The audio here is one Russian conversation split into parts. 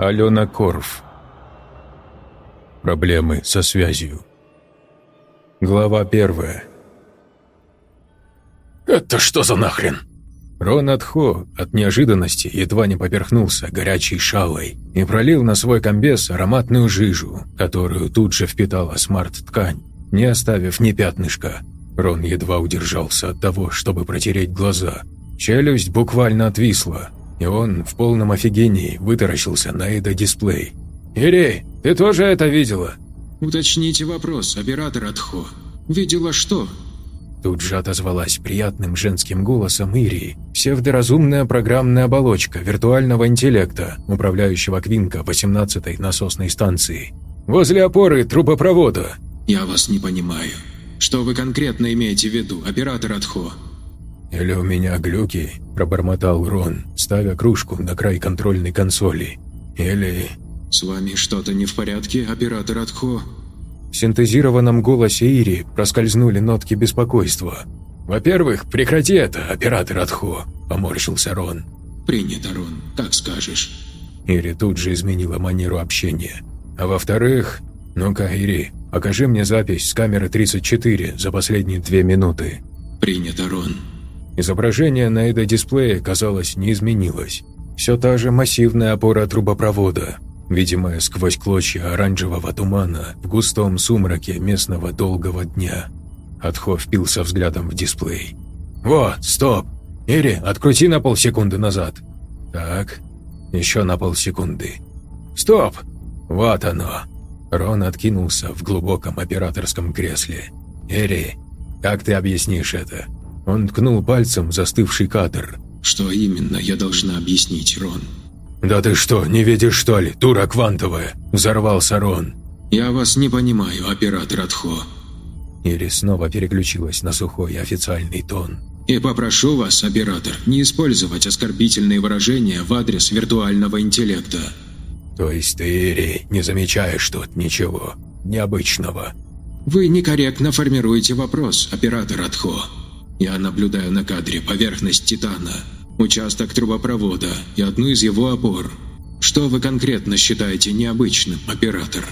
Алена Корф. Проблемы со связью. Глава первая. «Это что за нахрен?» Рон Атхо от неожиданности едва не поперхнулся горячей шалой и пролил на свой комбез ароматную жижу, которую тут же впитала смарт-ткань, не оставив ни пятнышка. Рон едва удержался от того, чтобы протереть глаза. Челюсть буквально отвисла, и он в полном офигении вытаращился на Эда-дисплей. «Ири, ты тоже это видела?» «Уточните вопрос, оператор Атхо. Видела что?» Тут же отозвалась приятным женским голосом Ирии, псевдоразумная программная оболочка виртуального интеллекта, управляющего Квинка 18-й насосной станции. «Возле опоры трубопровода». «Я вас не понимаю. Что вы конкретно имеете в виду, оператор Атхо?» «Или у меня глюки?» – пробормотал Рон, ставя кружку на край контрольной консоли. «Или...» «С вами что-то не в порядке, оператор Атхо?» В синтезированном голосе Ири проскользнули нотки беспокойства. «Во-первых, прекрати это, оператор Атхо», – поморщился Рон. «Принято, Рон, как скажешь». Ири тут же изменила манеру общения. «А во-вторых, ну-ка, Ири, покажи мне запись с камеры 34 за последние две минуты». «Принято, Рон». Изображение на этой дисплее, казалось, не изменилось. Все та же массивная опора трубопровода, видимая сквозь клочья оранжевого тумана в густом сумраке местного долгого дня. Отхо впился взглядом в дисплей. «Вот, стоп! Ири, открути на полсекунды назад!» «Так, еще на полсекунды. Стоп! Вот оно!» Рон откинулся в глубоком операторском кресле. «Ири, как ты объяснишь это?» Он ткнул пальцем застывший кадр. «Что именно я должна объяснить, Рон?» «Да ты что, не видишь, что ли, дура квантовая?» – взорвался Рон. «Я вас не понимаю, оператор Атхо». Ири снова переключилась на сухой официальный тон. «И попрошу вас, оператор, не использовать оскорбительные выражения в адрес виртуального интеллекта». «То есть ты, Ири, не замечаешь тут ничего необычного?» «Вы некорректно формируете вопрос, оператор Атхо. Я наблюдаю на кадре поверхность Титана, участок трубопровода и одну из его опор. Что вы конкретно считаете необычным, оператор?»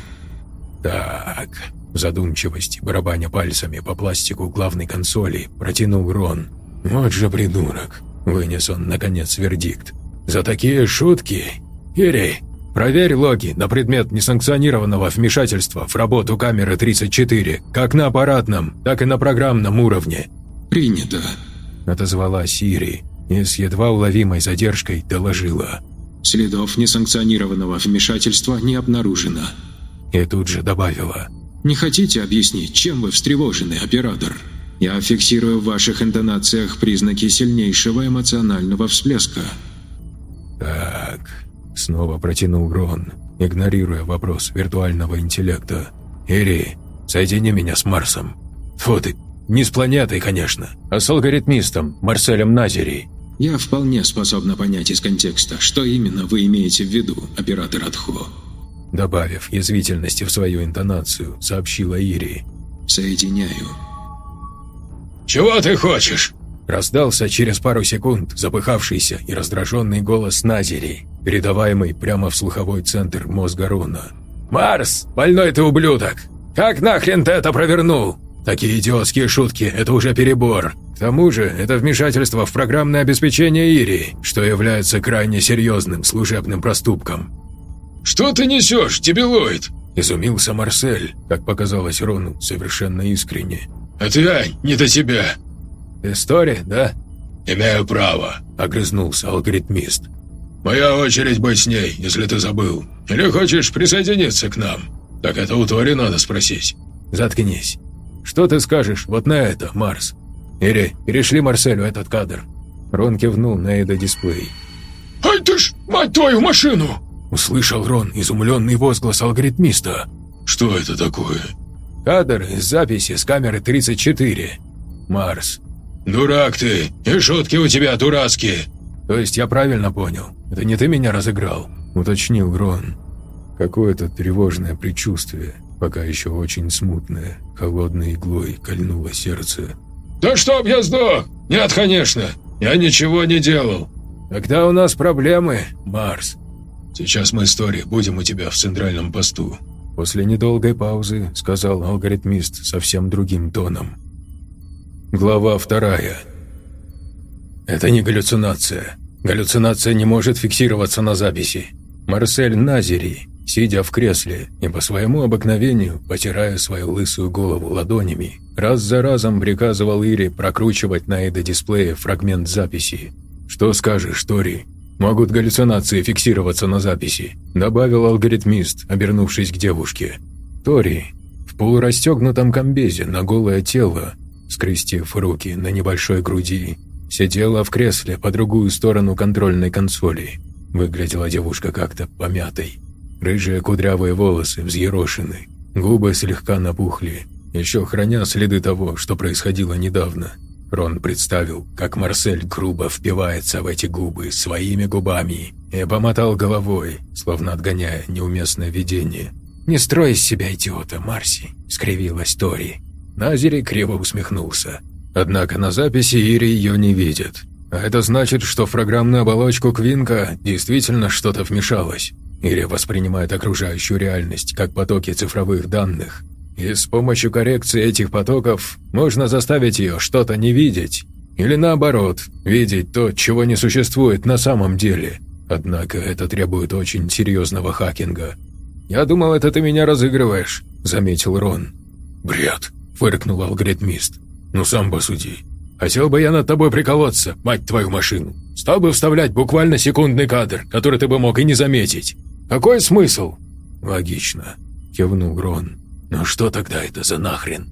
«Так...» В задумчивости, барабаня пальцами по пластику главной консоли, протянул Рон. «Вот же придурок!» Вынес он, наконец, вердикт. «За такие шутки? Ири, проверь логи на предмет несанкционированного вмешательства в работу камеры 34, как на аппаратном, так и на программном уровне». «Принято», – отозвалась Ири и с едва уловимой задержкой доложила. «Следов несанкционированного вмешательства не обнаружено». И тут же добавила. «Не хотите объяснить, чем вы встревожены, оператор? Я фиксирую в ваших интонациях признаки сильнейшего эмоционального всплеска». «Так...» — снова протянул Рон, игнорируя вопрос виртуального интеллекта. «Ири, соедини меня с Марсом. Фу ты, не с планетой, конечно, а с алгоритмистом Марселем Назери». «Я вполне способна понять из контекста, что именно вы имеете в виду, оператор Атхо». Добавив язвительности в свою интонацию, сообщила Ири. «Соединяю». «Чего ты хочешь?» Раздался через пару секунд запыхавшийся и раздраженный голос Назери, передаваемый прямо в слуховой центр мозга Рона. «Марс, больной ты ублюдок! Как нахрен ты это провернул? Такие идиотские шутки – это уже перебор. К тому же, это вмешательство в программное обеспечение Ири, что является крайне серьезным служебным проступком». «Что ты несешь, дебилоид?» – изумился Марсель, как показалось Рону, совершенно искренне. «Отвянь, не до тебя!» «История, да?» «Имею право», – огрызнулся алгоритмист. «Моя очередь быть с ней, если ты забыл. Или хочешь присоединиться к нам? Так это у Тори надо спросить». «Заткнись. Что ты скажешь вот на это, Марс? Ири, перешли Марселю этот кадр». Рон кивнул на эдо-дисплей. «Ай ты ж, мать твою, машину!» Услышал Рон изумленный возглас алгоритмиста. «Что это такое?» «Кадр из записи с камеры 34. Марс». «Дурак ты! И шутки у тебя дурацкие!» «То есть я правильно понял? Это не ты меня разыграл?» – уточнил Рон. Какое-то тревожное предчувствие, пока еще очень смутное, холодной иглой кольнуло сердце. «Да чтоб я сдох! Нет, конечно! Я ничего не делал!» «Тогда у нас проблемы, Марс!» Сейчас мы с Тори будем у тебя в центральном посту». После недолгой паузы сказал алгоритмист совсем другим тоном. Глава вторая. Это не галлюцинация. Галлюцинация не может фиксироваться на записи. Марсель Назери, сидя в кресле и по своему обыкновению, потирая свою лысую голову ладонями, раз за разом приказывал Ире прокручивать на эдо-дисплее фрагмент записи. «Что скажешь, Тори? Могут галлюцинации фиксироваться на записи», добавил алгоритмист, обернувшись к девушке. Тори, в полурастегнутом комбезе на голое тело, скрестив руки на небольшой груди, Сидела в кресле по другую сторону контрольной консоли. Выглядела девушка как-то помятой. Рыжие кудрявые волосы взъерошены, губы слегка напухли, еще храня следы того, что происходило недавно. Рон представил, как Марсель грубо впивается в эти губы своими губами и помотал головой, словно отгоняя неуместное видение. «Не строй из себя идиота, Марси», — скривилась Тори. Назери криво усмехнулся. Однако на записи Ири ее не видит. А это значит, что в программную оболочку Квинка действительно что-то вмешалось. Ири воспринимает окружающую реальность как потоки цифровых данных. И с помощью коррекции этих потоков можно заставить ее что-то не видеть. Или наоборот, видеть то, чего не существует на самом деле. Однако это требует очень серьезного хакинга. «Я думал, это ты меня разыгрываешь», — заметил Рон. «Бред», — фыркнул алгоритмист. «Ну сам посуди. Хотел бы я над тобой приколоться, мать твою машину. Стал бы вставлять буквально секундный кадр, который ты бы мог и не заметить. Какой смысл?» «Логично», — кивнул Рон. «Но что тогда это за нахрен?»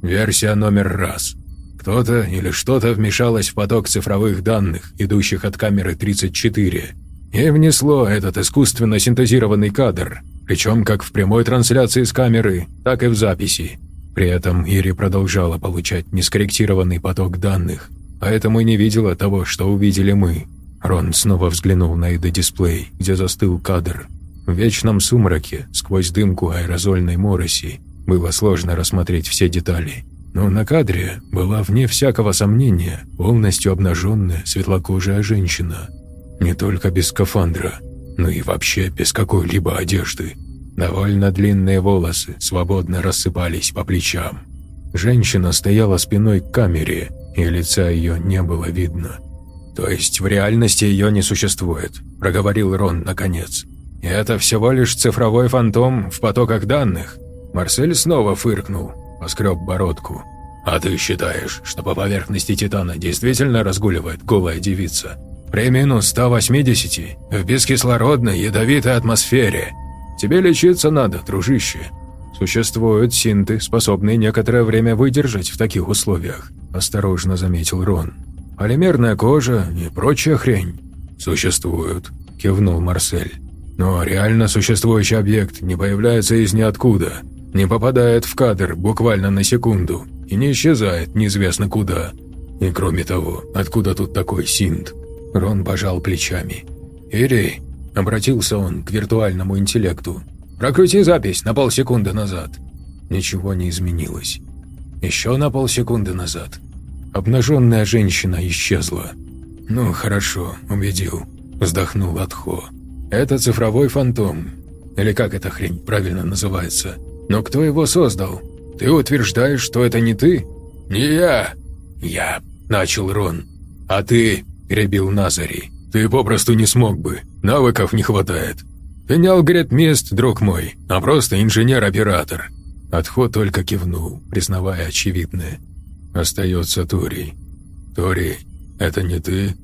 «Версия номер раз. Кто-то или что-то вмешалось в поток цифровых данных, идущих от камеры 34, и внесло этот искусственно синтезированный кадр, причем как в прямой трансляции с камеры, так и в записи. При этом Ири продолжала получать нескорректированный поток данных, поэтому и не видела того, что увидели мы. Рон снова взглянул на ID-дисплей, где застыл кадр. В вечном сумраке, сквозь дымку аэрозольной мороси, было сложно рассмотреть все детали. Но на кадре была, вне всякого сомнения, полностью обнаженная светлокожая женщина. Не только без скафандра, но и вообще без какой-либо одежды. Довольно длинные волосы свободно рассыпались по плечам. Женщина стояла спиной к камере, и лица ее не было видно. «То есть в реальности ее не существует», – проговорил Рон наконец. «Это всего лишь цифровой фантом в потоках данных?» Марсель снова фыркнул, поскреб бородку. «А ты считаешь, что по поверхности Титана действительно разгуливает голая девица? При минус 180, в бескислородной ядовитой атмосфере, Тебе лечиться надо, дружище. Существуют синты, способные некоторое время выдержать в таких условиях», – осторожно заметил Рон. «Полимерная кожа и прочая хрень». «Существуют», – кивнул Марсель. «Но реально существующий объект не появляется из ниоткуда, не попадает в кадр буквально на секунду и не исчезает неизвестно куда. И кроме того, откуда тут такой синт?» Рон пожал плечами. «Ирей, Обратился он к виртуальному интеллекту. «Прокрути запись на полсекунды назад». Ничего не изменилось. Еще на полсекунды назад. Обнаженная женщина исчезла. «Ну, хорошо, убедил», – вздохнул Атхо. «Это цифровой фантом. Или как эта хрень правильно называется? Но кто его создал? Ты утверждаешь, что это не ты?» «Не я!» «Я», – начал Рон. «А ты?» – перебил Назари. «Ты попросту не смог бы. Навыков не хватает. Ты не алгоритмист, друг мой, а просто инженер-оператор». Отход только кивнул, признавая очевидное. «Остается Тори». «Тори, это не ты?»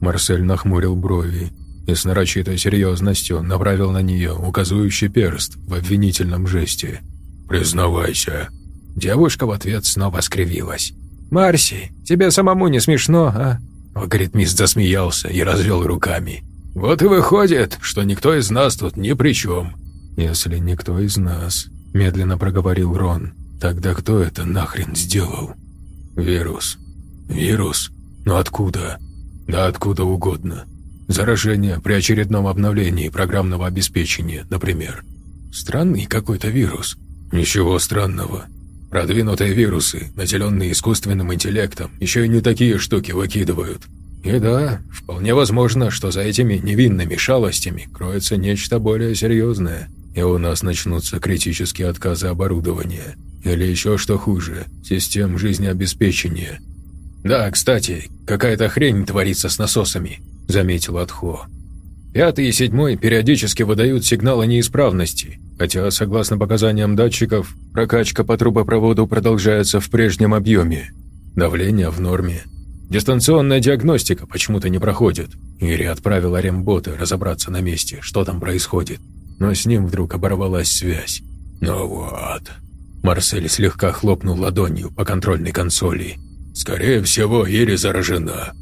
Марсель нахмурил брови и с нарочитой серьезностью направил на нее указывающий перст в обвинительном жесте. «Признавайся». Девушка в ответ снова скривилась. «Марси, тебе самому не смешно, а?» Алгоритмист засмеялся и развел руками. «Вот и выходит, что никто из нас тут ни при чем». «Если никто из нас», – медленно проговорил Рон, – «тогда кто это нахрен сделал?» «Вирус. Вирус? Но откуда?» «Да откуда угодно. Заражение при очередном обновлении программного обеспечения, например. Странный какой-то вирус. Ничего странного. Продвинутые вирусы, наделенные искусственным интеллектом, еще и не такие штуки выкидывают. И да, вполне возможно, что за этими невинными шалостями кроется нечто более серьезное, и у нас начнутся критические отказы оборудования. Или еще что хуже, систем жизнеобеспечения. «Да, кстати, какая-то хрень творится с насосами», – заметил Атхо. «Пятый и седьмой периодически выдают сигналы неисправности, хотя, согласно показаниям датчиков, прокачка по трубопроводу продолжается в прежнем объеме. Давление в норме. Дистанционная диагностика почему-то не проходит. Ири отправил Арембота разобраться на месте, что там происходит. Но с ним вдруг оборвалась связь. «Ну вот». Марсель слегка хлопнул ладонью по контрольной консоли. «Скорее всего, Ири заражена».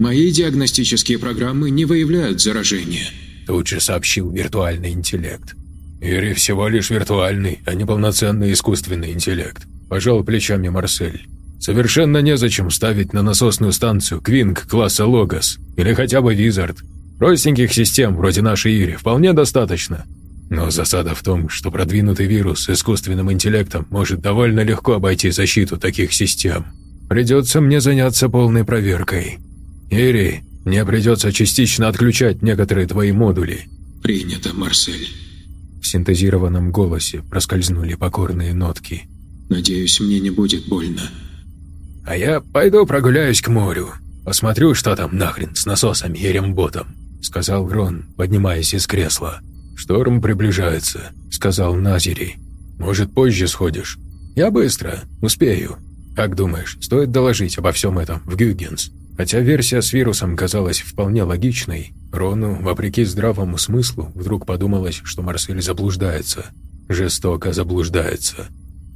«Мои диагностические программы не выявляют заражения», тут же сообщил виртуальный интеллект. «Ири всего лишь виртуальный, а не полноценный искусственный интеллект», – пожал плечами Марсель. «Совершенно незачем ставить на насосную станцию Квинг класса Логос или хотя бы Визард. Простеньких систем, вроде нашей Ири, вполне достаточно. Но засада в том, что продвинутый вирус с искусственным интеллектом может довольно легко обойти защиту таких систем. Придется мне заняться полной проверкой. Ири, мне придется частично отключать некоторые твои модули». «Принято, Марсель». В синтезированном голосе проскользнули покорные нотки. «Надеюсь, мне не будет больно». «А я пойду прогуляюсь к морю. Посмотрю, что там нахрен с насосами и ремботом», — сказал Грон, поднимаясь из кресла. «Шторм приближается», — сказал Назери. «Может, позже сходишь?» «Я быстро. Успею. Как думаешь, стоит доложить обо всем этом в Гюгенс?» Хотя версия с вирусом казалась вполне логичной, Рону, вопреки здравому смыслу, вдруг подумалось, что Марсель заблуждается. Жестоко заблуждается.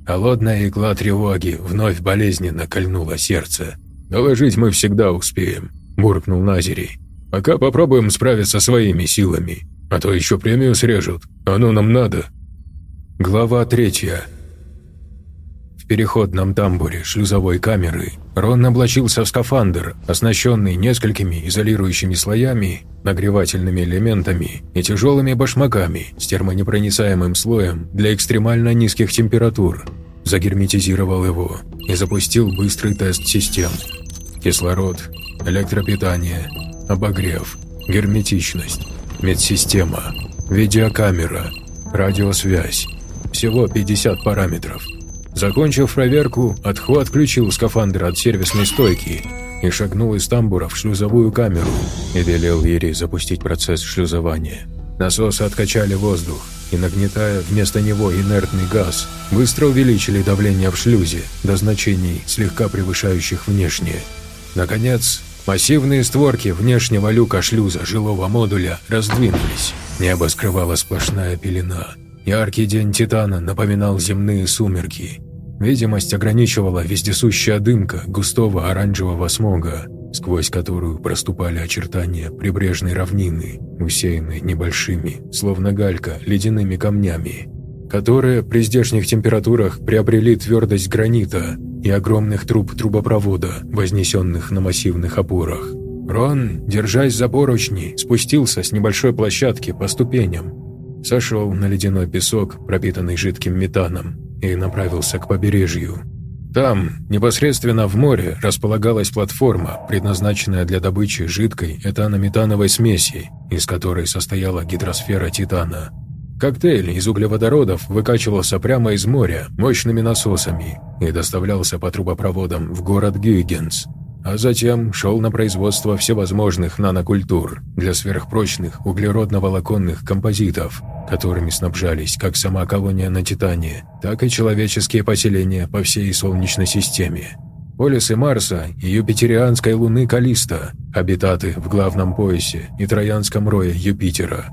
Холодная игла тревоги вновь болезненно кольнула сердце. «Доложить мы всегда успеем», – буркнул Назерий. «Пока попробуем справиться своими силами, а то еще премию срежут. Оно нам надо». Глава третья. В переходном тамбуре шлюзовой камеры Рон облачился в скафандр, оснащенный несколькими изолирующими слоями, нагревательными элементами и тяжелыми башмаками с термонепроницаемым слоем для экстремально низких температур. Загерметизировал его и запустил быстрый тест систем. Кислород, электропитание, обогрев, герметичность, медсистема, видеокамера, радиосвязь. Всего 50 параметров. Закончив проверку, Атхо отключил скафандр от сервисной стойки и шагнул из тамбура в шлюзовую камеру и велел Ири запустить процесс шлюзования. Насосы откачали воздух и, нагнетая вместо него инертный газ, быстро увеличили давление в шлюзе до значений, слегка превышающих внешнее. Наконец, массивные створки внешнего люка шлюза жилого модуля раздвинулись. Небо скрывала сплошная пелена – Яркий день Титана напоминал земные сумерки. Видимость ограничивала вездесущая дымка густого оранжевого смога, сквозь которую проступали очертания прибрежной равнины, усеянной небольшими, словно галька, ледяными камнями, которые при здешних температурах приобрели твердость гранита и огромных труб трубопровода, вознесенных на массивных опорах. Рон, держась за поручни, спустился с небольшой площадки по ступеням, сошел на ледяной песок, пропитанный жидким метаном, и направился к побережью. Там, непосредственно в море, располагалась платформа, предназначенная для добычи жидкой этано-метановой смеси, из которой состояла гидросфера Титана. Коктейль из углеводородов выкачивался прямо из моря мощными насосами и доставлялся по трубопроводам в город Гюйгенс, а затем шел на производство всевозможных нанокультур для сверхпрочных углеродно-волоконных композитов, которыми снабжались как сама колония на Титане, так и человеческие поселения по всей Солнечной системе. Полисы Марса и юпитерианской луны Калиста, обитаты в главном поясе и троянском рое Юпитера.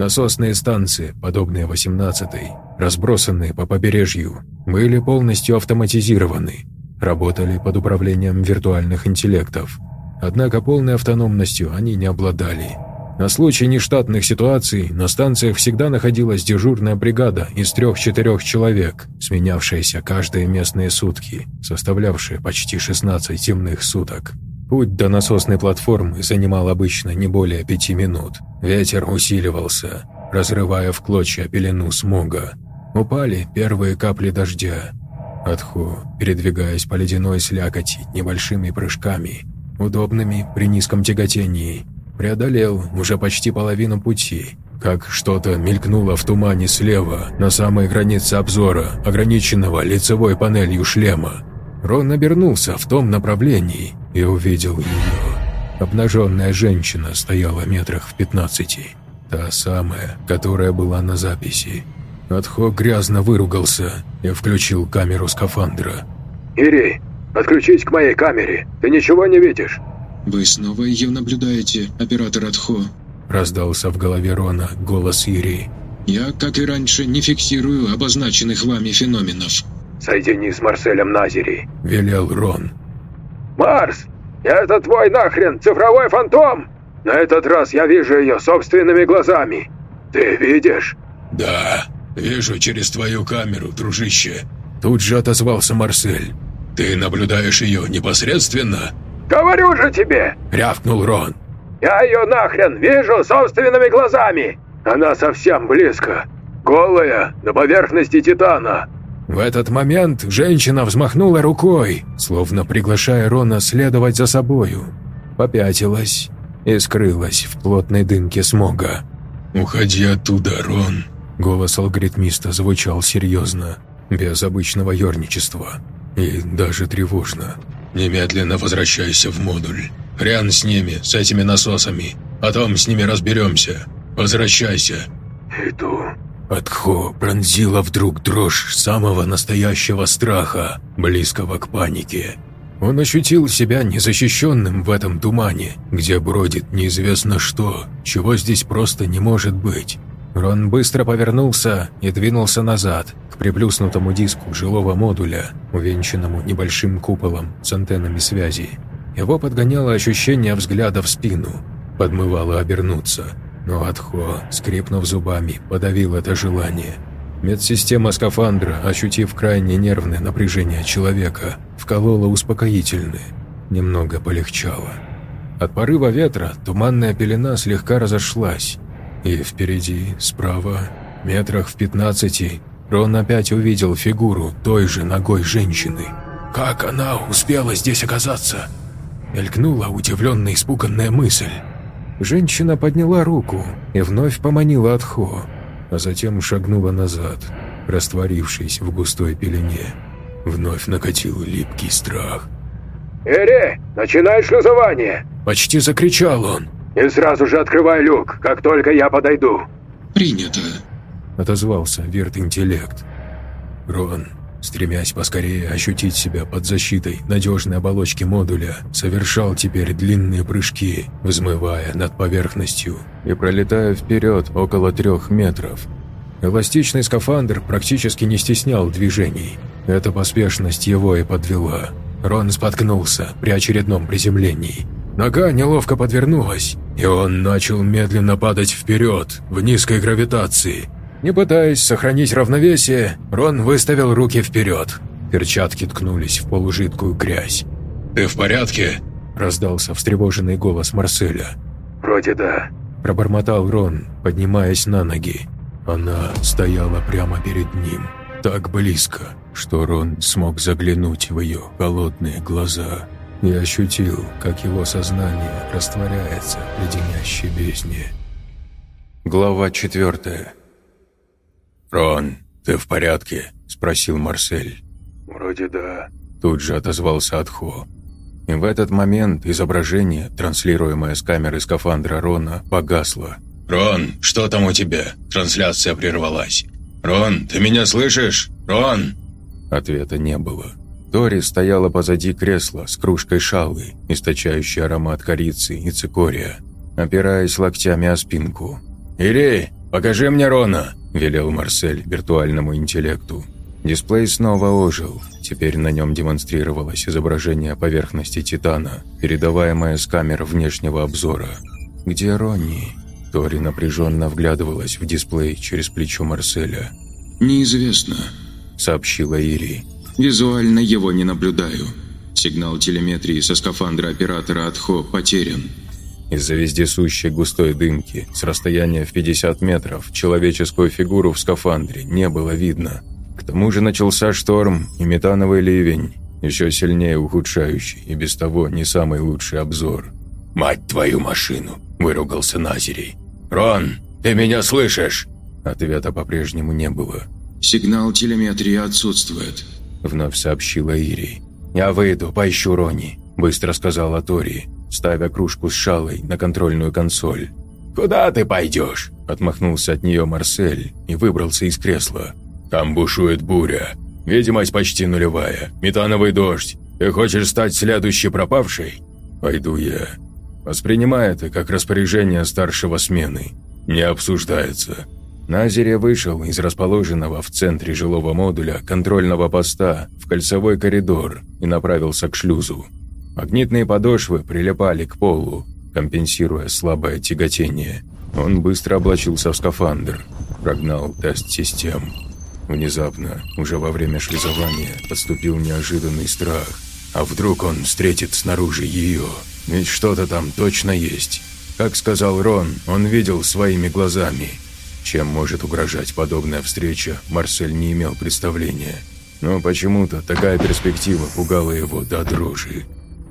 Насосные станции, подобные 18-й, разбросанные по побережью, были полностью автоматизированы работали под управлением виртуальных интеллектов. Однако полной автономностью они не обладали. На случай нештатных ситуаций на станциях всегда находилась дежурная бригада из трех-четырех человек, сменявшаяся каждые местные сутки, составлявшие почти 16 темных суток. Путь до насосной платформы занимал обычно не более пяти минут. Ветер усиливался, разрывая в клочья пелену смога. Упали первые капли дождя, Атху, передвигаясь по ледяной слякоти небольшими прыжками, удобными при низком тяготении. Преодолел уже почти половину пути, как что-то мелькнуло в тумане слева, на самой границе обзора, ограниченного лицевой панелью шлема. Рон обернулся в том направлении и увидел ее. Обнаженная женщина стояла метрах в пятнадцати. Та самая, которая была на записи. Отхо грязно выругался и включил камеру скафандра. «Ири, подключись к моей камере. Ты ничего не видишь?» «Вы снова ее наблюдаете, оператор Атхо?» Раздался в голове Рона голос Ири. «Я, как и раньше, не фиксирую обозначенных вами феноменов». «Соедини с Марселем Назери», – велел Рон. «Марс, это твой нахрен цифровой фантом? На этот раз я вижу ее собственными глазами. Ты видишь?» «Да, вижу через твою камеру, дружище». Тут же отозвался Марсель. «Ты наблюдаешь ее непосредственно?» «Говорю же тебе!» – рявкнул Рон. «Я ее нахрен вижу собственными глазами! Она совсем близко. Голая, на поверхности Титана. В этот момент женщина взмахнула рукой, словно приглашая Рона следовать за собою. Попятилась и скрылась в плотной дымке смога. «Уходи оттуда, Рон!» Голос алгоритмиста звучал серьезно, без обычного ерничества и даже тревожно. «Немедленно возвращайся в модуль. Хрен с ними, с этими насосами. Потом с ними разберемся. Возвращайся». «Иду», Атхо пронзила вдруг дрожь самого настоящего страха, близкого к панике. Он ощутил себя незащищенным в этом тумане, где бродит неизвестно что, чего здесь просто не может быть. Рон быстро повернулся и двинулся назад, к приплюснутому диску жилого модуля, увенчанному небольшим куполом с антеннами связи. Его подгоняло ощущение взгляда в спину, подмывало обернуться – но Атхо, скрипнув зубами, подавил это желание. Медсистема скафандра, ощутив крайне нервное напряжение человека, вколола успокоительное. Немного полегчало. От порыва ветра туманная пелена слегка разошлась, и впереди, справа, метрах в пятнадцати, Рон опять увидел фигуру той же ногой женщины. «Как она успела здесь оказаться?» Мелькнула удивленная испуганная мысль. Женщина подняла руку и вновь поманила Атхо, а затем шагнула назад, растворившись в густой пелене. Вновь накатил липкий страх. «Эре, начинай шлюзование!» Почти закричал он. «И сразу же открывай люк, как только я подойду!» «Принято!» Отозвался Верт-интеллект. Рон стремясь поскорее ощутить себя под защитой надежной оболочки модуля, совершал теперь длинные прыжки, взмывая над поверхностью и пролетая вперед около трех метров. Эластичный скафандр практически не стеснял движений. Эта поспешность его и подвела. Рон споткнулся при очередном приземлении. Нога неловко подвернулась, и он начал медленно падать вперед в низкой гравитации – не пытаясь сохранить равновесие, Рон выставил руки вперед. Перчатки ткнулись в полужидкую грязь. «Ты в порядке?» – раздался встревоженный голос Марселя. «Вроде да», – пробормотал Рон, поднимаясь на ноги. Она стояла прямо перед ним, так близко, что Рон смог заглянуть в ее холодные глаза и ощутил, как его сознание растворяется в леденящей бездне. Глава четвертая. «Рон, ты в порядке?» – спросил Марсель. «Вроде да», – тут же отозвался Атхо. И в этот момент изображение, транслируемое с камеры скафандра Рона, погасло. «Рон, что там у тебя? Трансляция прервалась. Рон, ты меня слышишь? Рон!» Ответа не было. Тори стояла позади кресла с кружкой шалы, источающей аромат корицы и цикория, опираясь локтями о спинку. «Ири, покажи мне Рона!» – велел Марсель виртуальному интеллекту. Дисплей снова ожил. Теперь на нем демонстрировалось изображение поверхности Титана, передаваемое с камер внешнего обзора. «Где Ронни?» Тори напряженно вглядывалась в дисплей через плечо Марселя. «Неизвестно», — сообщила Ири. «Визуально его не наблюдаю. Сигнал телеметрии со скафандра оператора Атхо потерян. Из-за вездесущей густой дымки с расстояния в 50 метров человеческую фигуру в скафандре не было видно. К тому же начался шторм и метановый ливень. еще сильнее ухудшающий и без того не самый лучший обзор. «Мать твою машину!» – выругался Назерий. «Рон, ты меня слышишь?» Ответа по-прежнему не было. «Сигнал телеметрии отсутствует», – вновь сообщила Ирий. «Я выйду, поищу Рони», – быстро сказала Тори, ставя кружку с шалой на контрольную консоль. «Куда ты пойдешь?» – отмахнулся от нее Марсель и выбрался из кресла. «Там бушует буря. Видимость почти нулевая. Метановый дождь. Ты хочешь стать следующей пропавшей?» «Пойду я». Воспринимай это как распоряжение старшего смены. Не обсуждается. Назире вышел из расположенного в центре жилого модуля контрольного поста в кольцевой коридор и направился к шлюзу. Магнитные подошвы прилипали к полу, компенсируя слабое тяготение. Он быстро облачился в скафандр, прогнал тест систем. Внезапно, уже во время шлюзования, подступил неожиданный страх. А вдруг он встретит снаружи ее? Ведь что-то там точно есть. Как сказал Рон, он видел своими глазами. Чем может угрожать подобная встреча, Марсель не имел представления. Но почему-то такая перспектива пугала его до дрожи.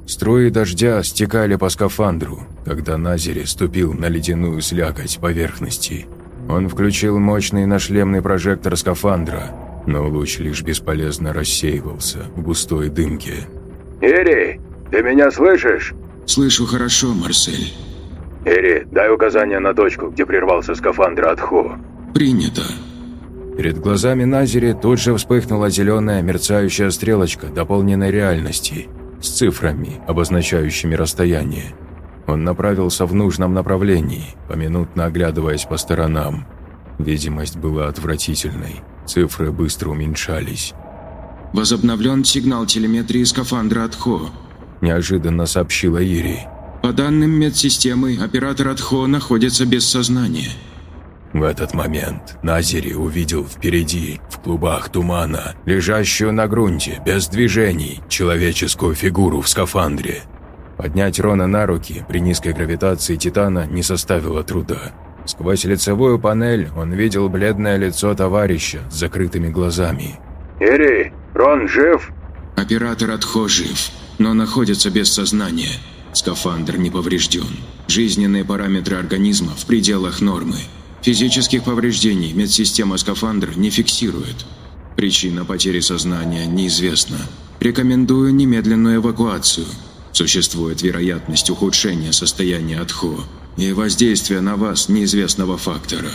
Струи дождя стекали по скафандру, когда Назери ступил на ледяную слякоть поверхности. Он включил мощный нашлемный прожектор скафандра, но луч лишь бесполезно рассеивался в густой дымке. «Ири, ты меня слышишь?» «Слышу хорошо, Марсель». «Ири, дай указание на точку, где прервался скафандр Атхо». «Принято». Перед глазами Назери тут же вспыхнула зеленая мерцающая стрелочка дополненной реальности – с цифрами, обозначающими расстояние. Он направился в нужном направлении, поминутно оглядываясь по сторонам. Видимость была отвратительной, цифры быстро уменьшались. «Возобновлен сигнал телеметрии скафандра Атхо», – неожиданно сообщила Ири. «По данным медсистемы, оператор Атхо находится без сознания». В этот момент Назери увидел впереди, в клубах тумана, лежащую на грунте, без движений, человеческую фигуру в скафандре. Поднять Рона на руки при низкой гравитации Титана не составило труда. Сквозь лицевую панель он видел бледное лицо товарища с закрытыми глазами. «Ири, Рон жив?» «Оператор Атхо жив, но находится без сознания. Скафандр не поврежден. Жизненные параметры организма в пределах нормы. Физических повреждений медсистема скафандр не фиксирует. Причина потери сознания неизвестна. Рекомендую немедленную эвакуацию. Существует вероятность ухудшения состояния Атхо и воздействия на вас неизвестного фактора.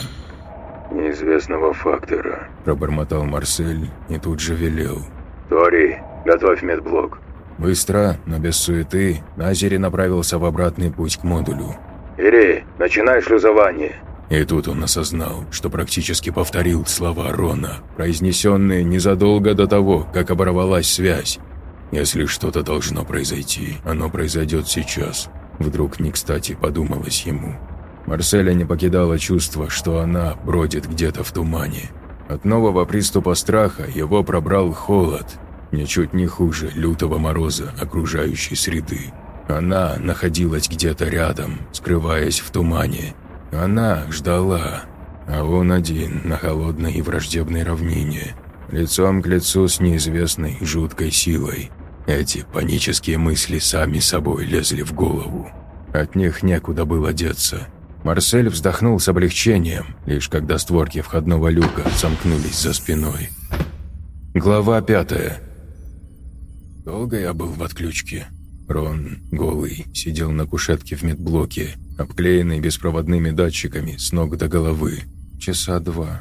«Неизвестного фактора», – пробормотал Марсель и тут же велел. «Тори, готовь медблок». Быстро, но без суеты, Назери направился в обратный путь к модулю. «Ири, начинай шлюзование». И тут он осознал, что практически повторил слова Рона, произнесенные незадолго до того, как оборвалась связь. «Если что-то должно произойти, оно произойдет сейчас», – вдруг не кстати подумалось ему. Марселя не покидало чувство, что она бродит где-то в тумане. От нового приступа страха его пробрал холод, ничуть не хуже лютого мороза окружающей среды. Она находилась где-то рядом, скрываясь в тумане, она ждала, а он один на холодной и враждебной равнине, лицом к лицу с неизвестной жуткой силой. Эти панические мысли сами собой лезли в голову. От них некуда было деться. Марсель вздохнул с облегчением, лишь когда створки входного люка сомкнулись за спиной. Глава пятая. Долго я был в отключке. Рон, голый, сидел на кушетке в медблоке, обклеенный беспроводными датчиками с ног до головы. Часа два.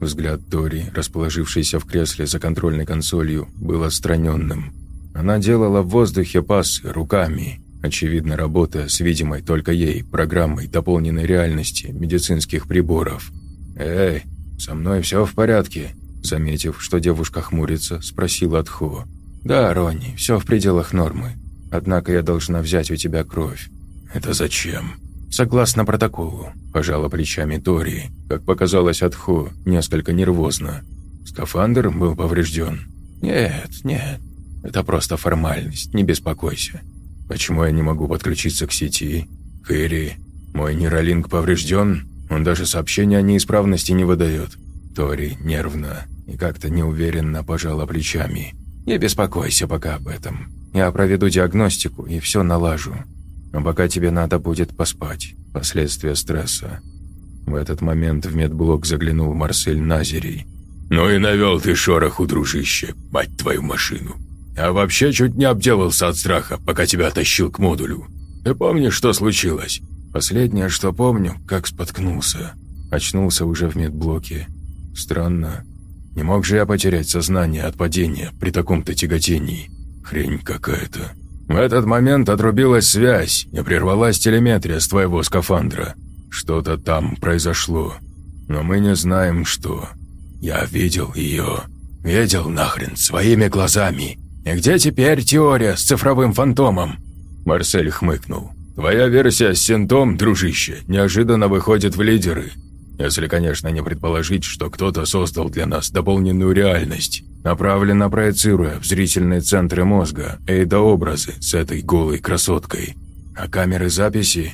Взгляд Дори, расположившейся в кресле за контрольной консолью, был отстраненным. Она делала в воздухе пасы руками, очевидно работая с видимой только ей программой дополненной реальности медицинских приборов. «Эй, со мной все в порядке?» Заметив, что девушка хмурится, спросил Атхо. «Да, Ронни, все в пределах нормы. Однако я должна взять у тебя кровь. Это зачем? Согласно протоколу, пожала плечами Тори, как показалось Атху, несколько нервозно. Скафандр был поврежден. Нет, нет, это просто формальность, не беспокойся. Почему я не могу подключиться к сети? Хэри, мой нейролинк поврежден, он даже сообщения о неисправности не выдает. Тори нервно и как-то неуверенно пожала плечами. Не беспокойся пока об этом. Я проведу диагностику и все налажу. А пока тебе надо будет поспать. Последствия стресса. В этот момент в медблок заглянул Марсель Назерий. «Ну и навел ты шороху, дружище, мать твою машину. Я вообще чуть не обделался от страха, пока тебя тащил к модулю. Ты помнишь, что случилось?» Последнее, что помню, как споткнулся. Очнулся уже в медблоке. Странно. Не мог же я потерять сознание от падения при таком-то тяготении. Хрень какая-то. В этот момент отрубилась связь и прервалась телеметрия с твоего скафандра. Что-то там произошло. Но мы не знаем, что. Я видел ее. Видел нахрен своими глазами. И где теперь теория с цифровым фантомом? Марсель хмыкнул. Твоя версия с синтом, дружище, неожиданно выходит в лидеры. Если, конечно, не предположить, что кто-то создал для нас дополненную реальность, направленно проецируя в зрительные центры мозга эйдообразы с этой голой красоткой. А камеры записи?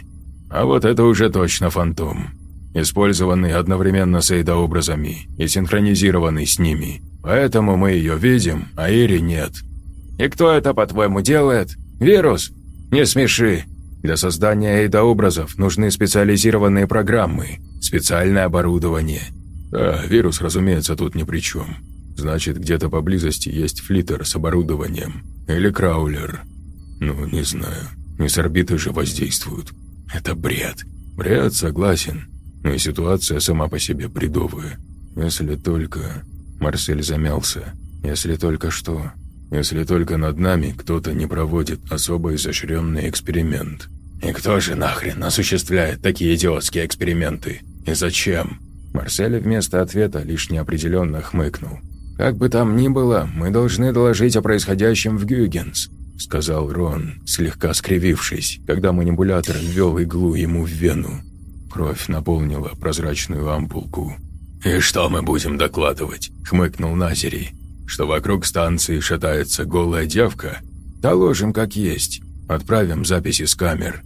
А вот это уже точно фантом. Использованный одновременно с эйдообразами и синхронизированный с ними. Поэтому мы ее видим, а Ири нет. И кто это, по-твоему, делает? Вирус? Не смеши. Для создания эйдообразов нужны специализированные программы, специальное оборудование. А, вирус, разумеется, тут ни при чем. Значит, где-то поблизости есть флиттер с оборудованием. Или краулер. Ну, не знаю. Не с орбиты же воздействуют. Это бред. Бред, согласен. Но и ситуация сама по себе бредовая. Если только... Марсель замялся. Если только что... Если только над нами кто-то не проводит особо изощренный эксперимент. «И кто же нахрен осуществляет такие идиотские эксперименты? И зачем?» Марсель вместо ответа лишь неопределенно хмыкнул. «Как бы там ни было, мы должны доложить о происходящем в Гюгенс», сказал Рон, слегка скривившись, когда манипулятор ввел иглу ему в вену. Кровь наполнила прозрачную ампулку. «И что мы будем докладывать?» – хмыкнул Назери. «Что вокруг станции шатается голая девка? Доложим как есть. Отправим записи с камер».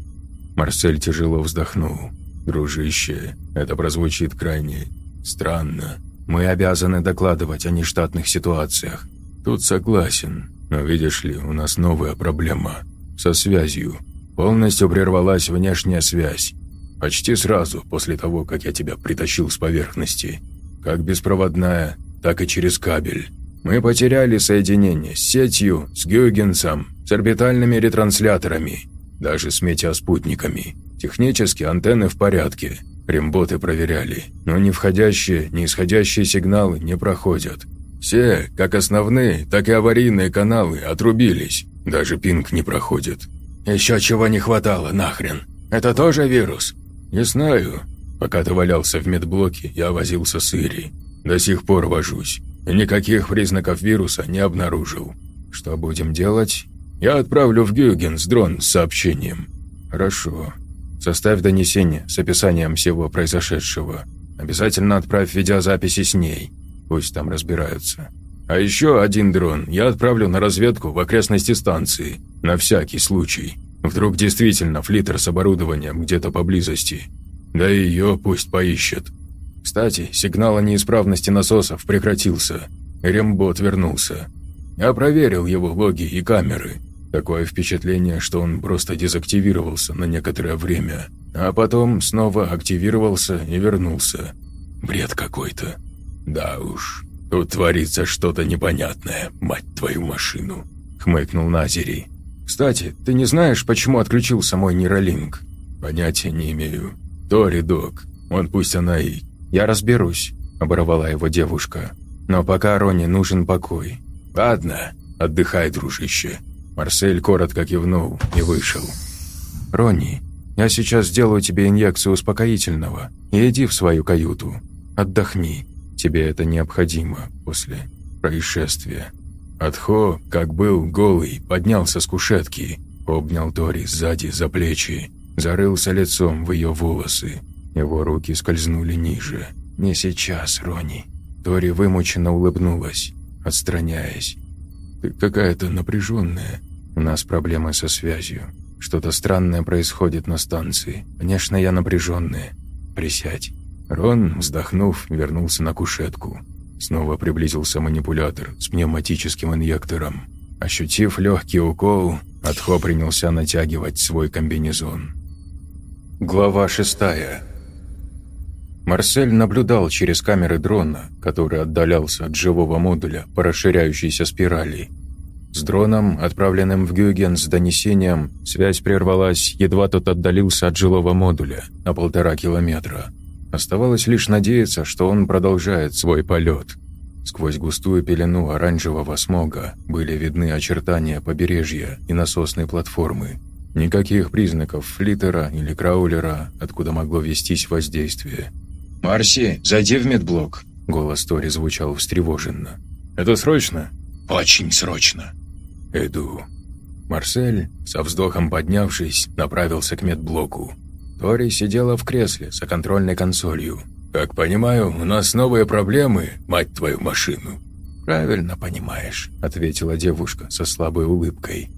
Марсель тяжело вздохнул. «Дружище, это прозвучит крайне странно. Мы обязаны докладывать о нештатных ситуациях. Тут согласен, но видишь ли, у нас новая проблема. Со связью. Полностью прервалась внешняя связь. Почти сразу после того, как я тебя притащил с поверхности. Как беспроводная, так и через кабель. Мы потеряли соединение с сетью, с Гюгенсом, с орбитальными ретрансляторами, даже с метеоспутниками. Технически антенны в порядке, ремботы проверяли, но ни входящие, ни исходящие сигналы не проходят. Все, как основные, так и аварийные каналы отрубились, даже пинг не проходит. Еще чего не хватало нахрен. Это тоже вирус? Не знаю. Пока ты валялся в медблоке, я возился с Ири. До сих пор вожусь. Никаких признаков вируса не обнаружил. Что будем делать? Я отправлю в Гюгенс дрон с сообщением. Хорошо. Составь донесение с описанием всего произошедшего. Обязательно отправь видеозаписи с ней. Пусть там разбираются. А еще один дрон я отправлю на разведку в окрестности станции. На всякий случай. Вдруг действительно флиттер с оборудованием где-то поблизости. Да и ее пусть поищет. Кстати, сигнал о неисправности насосов прекратился. Рембот вернулся. Я проверил его логи и камеры. Такое впечатление, что он просто дезактивировался на некоторое время, а потом снова активировался и вернулся. Бред какой-то. Да уж, тут творится что-то непонятное, мать твою машину, хмыкнул Назери. Кстати, ты не знаешь, почему отключился мой нейролинк? Понятия не имею. Тори, док, он пусть она и... Я разберусь, оборвала его девушка. Но пока Роне нужен покой. Ладно, отдыхай, дружище. Марсель коротко кивнул и вышел. «Ронни, я сейчас сделаю тебе инъекцию успокоительного и иди в свою каюту. Отдохни. Тебе это необходимо после происшествия». Отхо, как был голый, поднялся с кушетки, обнял Тори сзади за плечи, зарылся лицом в ее волосы. Его руки скользнули ниже. «Не сейчас, Ронни». Тори вымученно улыбнулась, отстраняясь. «Ты какая-то напряженная. У нас проблемы со связью. Что-то странное происходит на станции. Конечно, я напряженная. Присядь». Рон, вздохнув, вернулся на кушетку. Снова приблизился манипулятор с пневматическим инъектором. Ощутив легкий укол, Атхо принялся натягивать свой комбинезон. Глава шестая. Марсель наблюдал через камеры дрона, который отдалялся от живого модуля по расширяющейся спирали. С дроном, отправленным в Гюген с донесением, связь прервалась, едва тот отдалился от жилого модуля на полтора километра. Оставалось лишь надеяться, что он продолжает свой полет. Сквозь густую пелену оранжевого смога были видны очертания побережья и насосной платформы. Никаких признаков флиттера или краулера, откуда могло вестись воздействие. «Марси, зайди в медблок», — голос Тори звучал встревоженно. «Это срочно?» «Очень срочно». «Иду». Марсель, со вздохом поднявшись, направился к медблоку. Тори сидела в кресле за контрольной консолью. «Как понимаю, у нас новые проблемы, мать твою машину». «Правильно понимаешь», — ответила девушка со слабой улыбкой.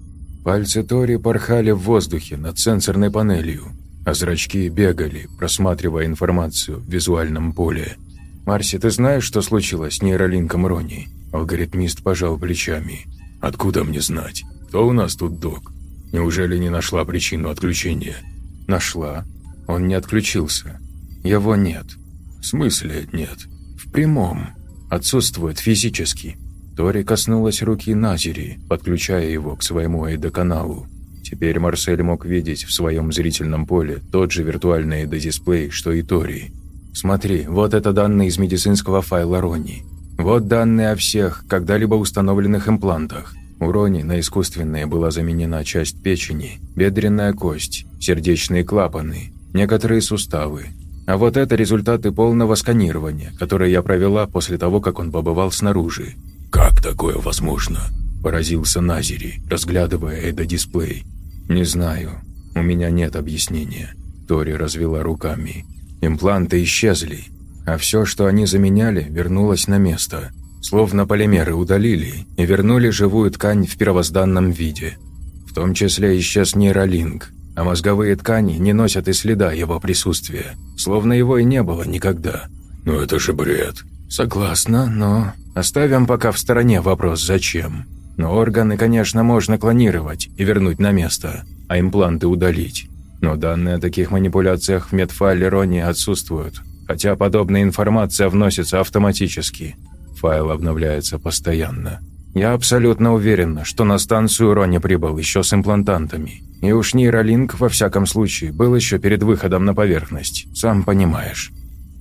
Пальцы Тори порхали в воздухе над сенсорной панелью, а зрачки бегали, просматривая информацию в визуальном поле. «Марси, ты знаешь, что случилось с нейролинком Рони?» Алгоритмист пожал плечами. «Откуда мне знать? Кто у нас тут док? Неужели не нашла причину отключения?» «Нашла. Он не отключился. Его нет. В смысле нет? В прямом. Отсутствует физически. Тори коснулась руки Назери, подключая его к своему эйдоканалу. Теперь Марсель мог видеть в своем зрительном поле тот же виртуальный эйдодисплей, что и Тори. «Смотри, вот это данные из медицинского файла Рони. Вот данные о всех когда-либо установленных имплантах. У Рони на искусственные была заменена часть печени, бедренная кость, сердечные клапаны, некоторые суставы. А вот это результаты полного сканирования, которое я провела после того, как он побывал снаружи. «Как такое возможно?» – поразился Назери, разглядывая это дисплей. «Не знаю. У меня нет объяснения». Тори развела руками. «Импланты исчезли, а все, что они заменяли, вернулось на место. Словно полимеры удалили и вернули живую ткань в первозданном виде. В том числе исчез нейролинк, а мозговые ткани не носят и следа его присутствия, словно его и не было никогда. «Ну это же бред!» «Согласна, но оставим пока в стороне вопрос «зачем?». Но органы, конечно, можно клонировать и вернуть на место, а импланты удалить. Но данные о таких манипуляциях в медфайле Рони отсутствуют, хотя подобная информация вносится автоматически. Файл обновляется постоянно. Я абсолютно уверена, что на станцию Рони прибыл еще с имплантантами. И уж нейролинк, во всяком случае, был еще перед выходом на поверхность, сам понимаешь.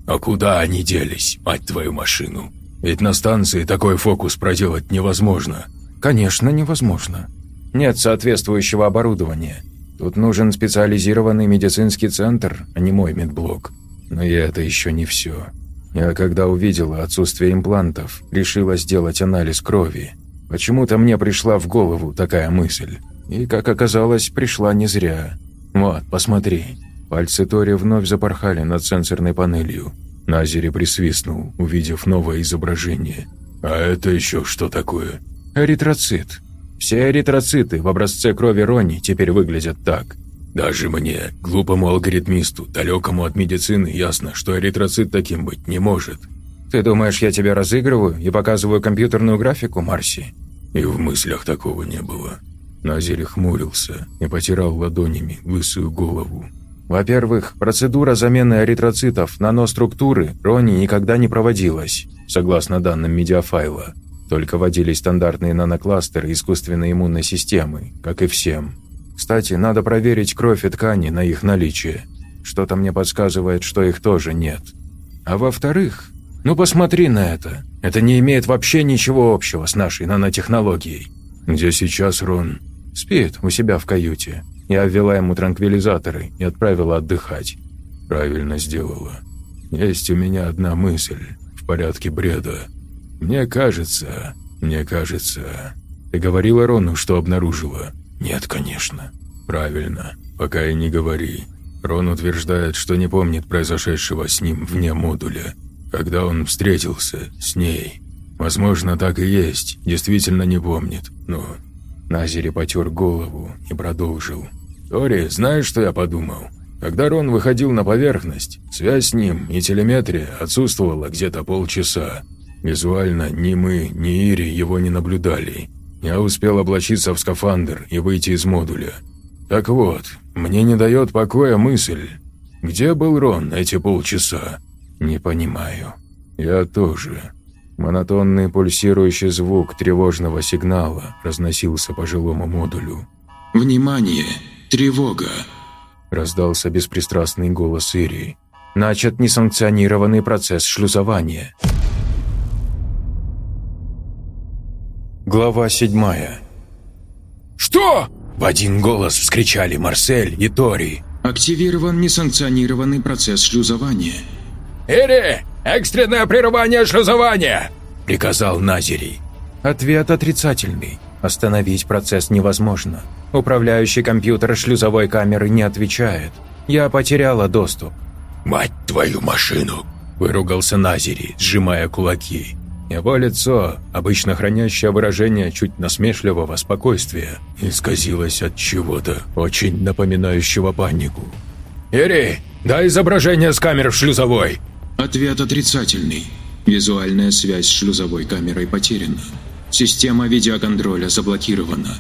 «А куда они делись, мать твою машину? Ведь на станции такой фокус проделать невозможно». «Конечно, невозможно. Нет соответствующего оборудования. Тут нужен специализированный медицинский центр, а не мой медблок. Но и это еще не все. Я, когда увидела отсутствие имплантов, решила сделать анализ крови. Почему-то мне пришла в голову такая мысль. И, как оказалось, пришла не зря. Вот, посмотри. Пальцы Тори вновь запорхали над сенсорной панелью. Назери присвистнул, увидев новое изображение. «А это еще что такое?» «Эритроцит. Все эритроциты в образце крови Рони теперь выглядят так. Даже мне, глупому алгоритмисту, далекому от медицины, ясно, что эритроцит таким быть не может. Ты думаешь, я тебя разыгрываю и показываю компьютерную графику, Марси? И в мыслях такого не было. Назери хмурился и потирал ладонями лысую голову. Во-первых, процедура замены эритроцитов наноструктуры Рони никогда не проводилась, согласно данным медиафайла. Только водились стандартные нанокластеры искусственной иммунной системы, как и всем. Кстати, надо проверить кровь и ткани на их наличие. Что-то мне подсказывает, что их тоже нет. А во-вторых, ну посмотри на это. Это не имеет вообще ничего общего с нашей нанотехнологией. Где сейчас Рон? Спит у себя в каюте. Я ввела ему транквилизаторы и отправила отдыхать. Правильно сделала. Есть у меня одна мысль в порядке бреда. Мне кажется, мне кажется... Ты говорила Рону, что обнаружила? Нет, конечно. Правильно. Пока и не говори. Рон утверждает, что не помнит произошедшего с ним вне модуля, когда он встретился с ней. Возможно, так и есть, действительно не помнит, но Назери потер голову и продолжил. «Тори, знаешь, что я подумал? Когда Рон выходил на поверхность, связь с ним и телеметрия отсутствовала где-то полчаса. Визуально ни мы, ни Ири его не наблюдали. Я успел облачиться в скафандр и выйти из модуля. Так вот, мне не дает покоя мысль. Где был Рон эти полчаса? Не понимаю. Я тоже. Монотонный пульсирующий звук тревожного сигнала разносился по жилому модулю. «Внимание! Тревога!» Раздался беспристрастный голос Ирии. «Начат несанкционированный процесс шлюзования». Глава седьмая. «Что?» В один голос вскричали Марсель и Тори. «Активирован несанкционированный процесс шлюзования». «Ири, экстренное прерывание шлюзования!» – приказал Назерий. Ответ отрицательный. Остановить процесс невозможно. Управляющий компьютер шлюзовой камеры не отвечает. Я потеряла доступ. «Мать твою машину!» – выругался Назерий, сжимая кулаки. Его лицо, обычно хранящее выражение чуть насмешливого спокойствия, исказилось от чего-то, очень напоминающего панику. «Ири, дай изображение с камер в шлюзовой!» Ответ отрицательный. Визуальная связь с шлюзовой камерой потеряна. Система видеоконтроля заблокирована.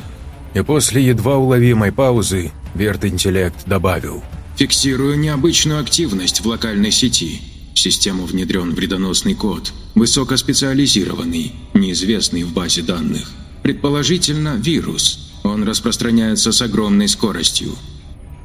И после едва уловимой паузы Верт-интеллект добавил. Фиксирую необычную активность в локальной сети. В систему внедрен вредоносный код, высокоспециализированный, неизвестный в базе данных. Предположительно, вирус. Он распространяется с огромной скоростью.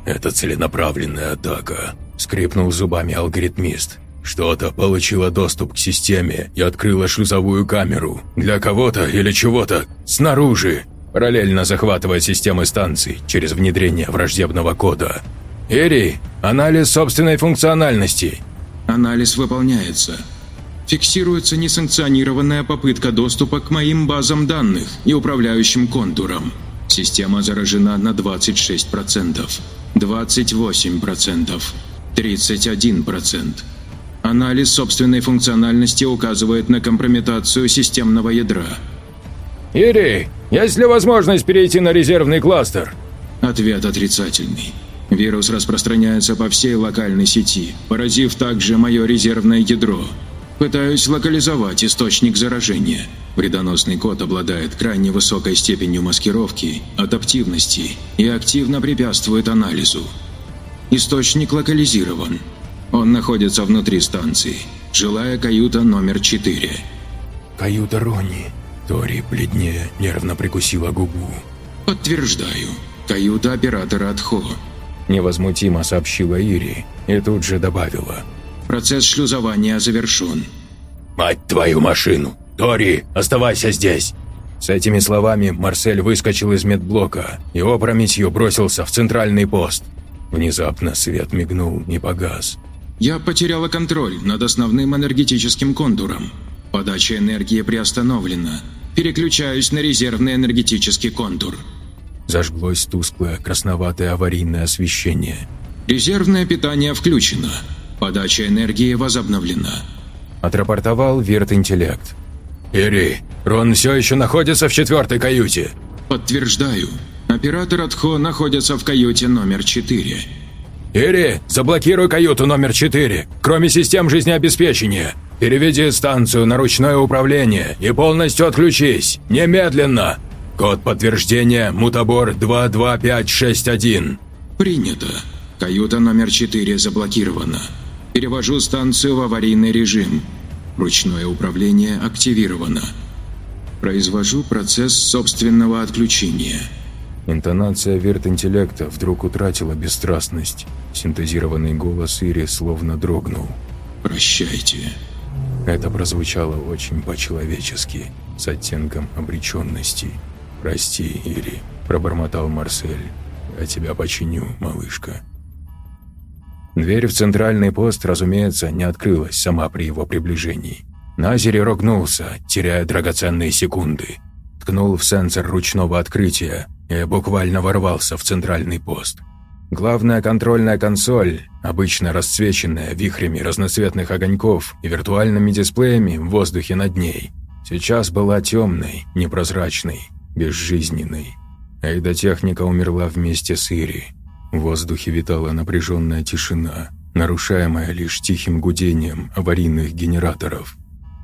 «Это целенаправленная атака», — скрипнул зубами алгоритмист. Что-то получило доступ к системе и открыло шлюзовую камеру. Для кого-то или чего-то снаружи, параллельно захватывая системы станций через внедрение враждебного кода. «Ири, анализ собственной функциональности». «Анализ выполняется. Фиксируется несанкционированная попытка доступа к моим базам данных и управляющим контурам. Система заражена на 26%, 28%, 31%. Анализ собственной функциональности указывает на компрометацию системного ядра. «Ири, есть ли возможность перейти на резервный кластер?» Ответ отрицательный. Вирус распространяется по всей локальной сети, поразив также мое резервное ядро. Пытаюсь локализовать источник заражения. Вредоносный код обладает крайне высокой степенью маскировки, адаптивности и активно препятствует анализу. Источник локализирован. Он находится внутри станции. Жилая каюта номер 4. Каюта Ронни. Тори, бледнее, нервно прикусила губу. Подтверждаю. Каюта оператора Атхо. Невозмутимо сообщила Ири и тут же добавила. Процесс шлюзования завершен. «Мать твою машину! Тори, оставайся здесь!» С этими словами Марсель выскочил из медблока и опрометью бросился в центральный пост. Внезапно свет мигнул и погас. Я потеряла контроль над основным энергетическим контуром. Подача энергии приостановлена. Переключаюсь на резервный энергетический контур. Зажглось тусклое красноватое аварийное освещение. Резервное питание включено. Подача энергии возобновлена. Отрапортовал Верт-интеллект. «Ири, Рон все еще находится в четвертой каюте?» Подтверждаю. Оператор Атхо находится в каюте номер 4. «Ири, заблокируй каюту номер 4, кроме систем жизнеобеспечения. Переведи станцию на ручное управление и полностью отключись. Немедленно. Код подтверждения Мутабор 22561». Принято. Каюта номер 4 заблокирована. Перевожу станцию в аварийный режим. Ручное управление активировано. Произвожу процесс собственного отключения. Интонация вертинтеллекта вдруг утратила бесстрастность. Синтезированный голос Ири словно дрогнул. «Прощайте». Это прозвучало очень по-человечески, с оттенком обреченности. «Прости, Ири», – пробормотал Марсель. «Я тебя починю, малышка». Дверь в центральный пост, разумеется, не открылась сама при его приближении. Назери рогнулся, теряя драгоценные секунды. Ткнул в сенсор ручного открытия и буквально ворвался в центральный пост. Главная контрольная консоль, обычно расцвеченная вихрями разноцветных огоньков и виртуальными дисплеями в воздухе над ней, сейчас была темной, непрозрачной, безжизненной. Эйдотехника умерла вместе с Ири. В воздухе витала напряженная тишина, нарушаемая лишь тихим гудением аварийных генераторов.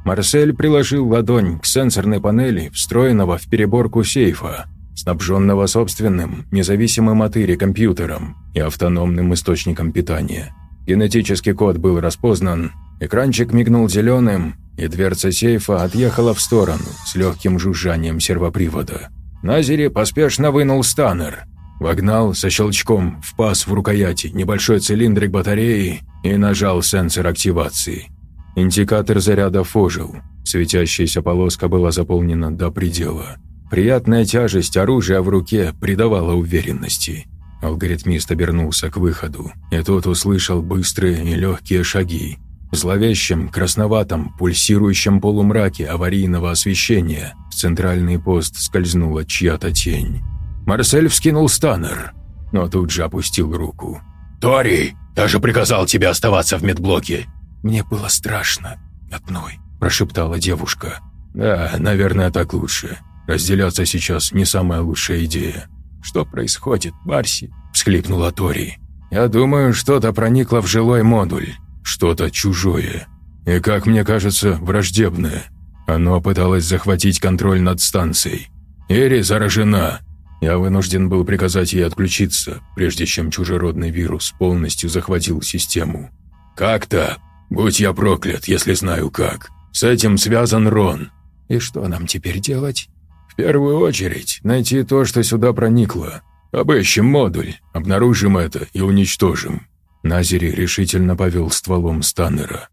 Марсель приложил ладонь к сенсорной панели, встроенного в переборку сейфа, снабженного собственным, независимым от Ири компьютером и автономным источником питания. Генетический код был распознан, экранчик мигнул зеленым, и дверца сейфа отъехала в сторону с легким жужжанием сервопривода. Назери поспешно вынул станнер, вогнал со щелчком в паз в рукояти небольшой цилиндрик батареи и нажал сенсор активации. Индикатор зарядов ожил, светящаяся полоска была заполнена до предела. Приятная тяжесть оружия в руке придавала уверенности. Алгоритмист обернулся к выходу, и тот услышал быстрые и легкие шаги. В зловещем, красноватом, пульсирующем полумраке аварийного освещения в центральный пост скользнула чья-то тень. Марсель вскинул станнер, но тут же опустил руку. «Тори, я же приказал тебе оставаться в медблоке!» «Мне было страшно одной», – прошептала девушка. «Да, наверное, так лучше. Разделяться сейчас не самая лучшая идея». «Что происходит, Марси?» – всхлипнула Тори. «Я думаю, что-то проникло в жилой модуль. Что-то чужое. И, как мне кажется, враждебное. Оно пыталось захватить контроль над станцией. Эри заражена. Я вынужден был приказать ей отключиться, прежде чем чужеродный вирус полностью захватил систему. Как-то? Будь я проклят, если знаю как. С этим связан Рон. И что нам теперь делать? В первую очередь, найти то, что сюда проникло. Обыщем модуль, обнаружим это и уничтожим. Назери решительно повел стволом Станнера.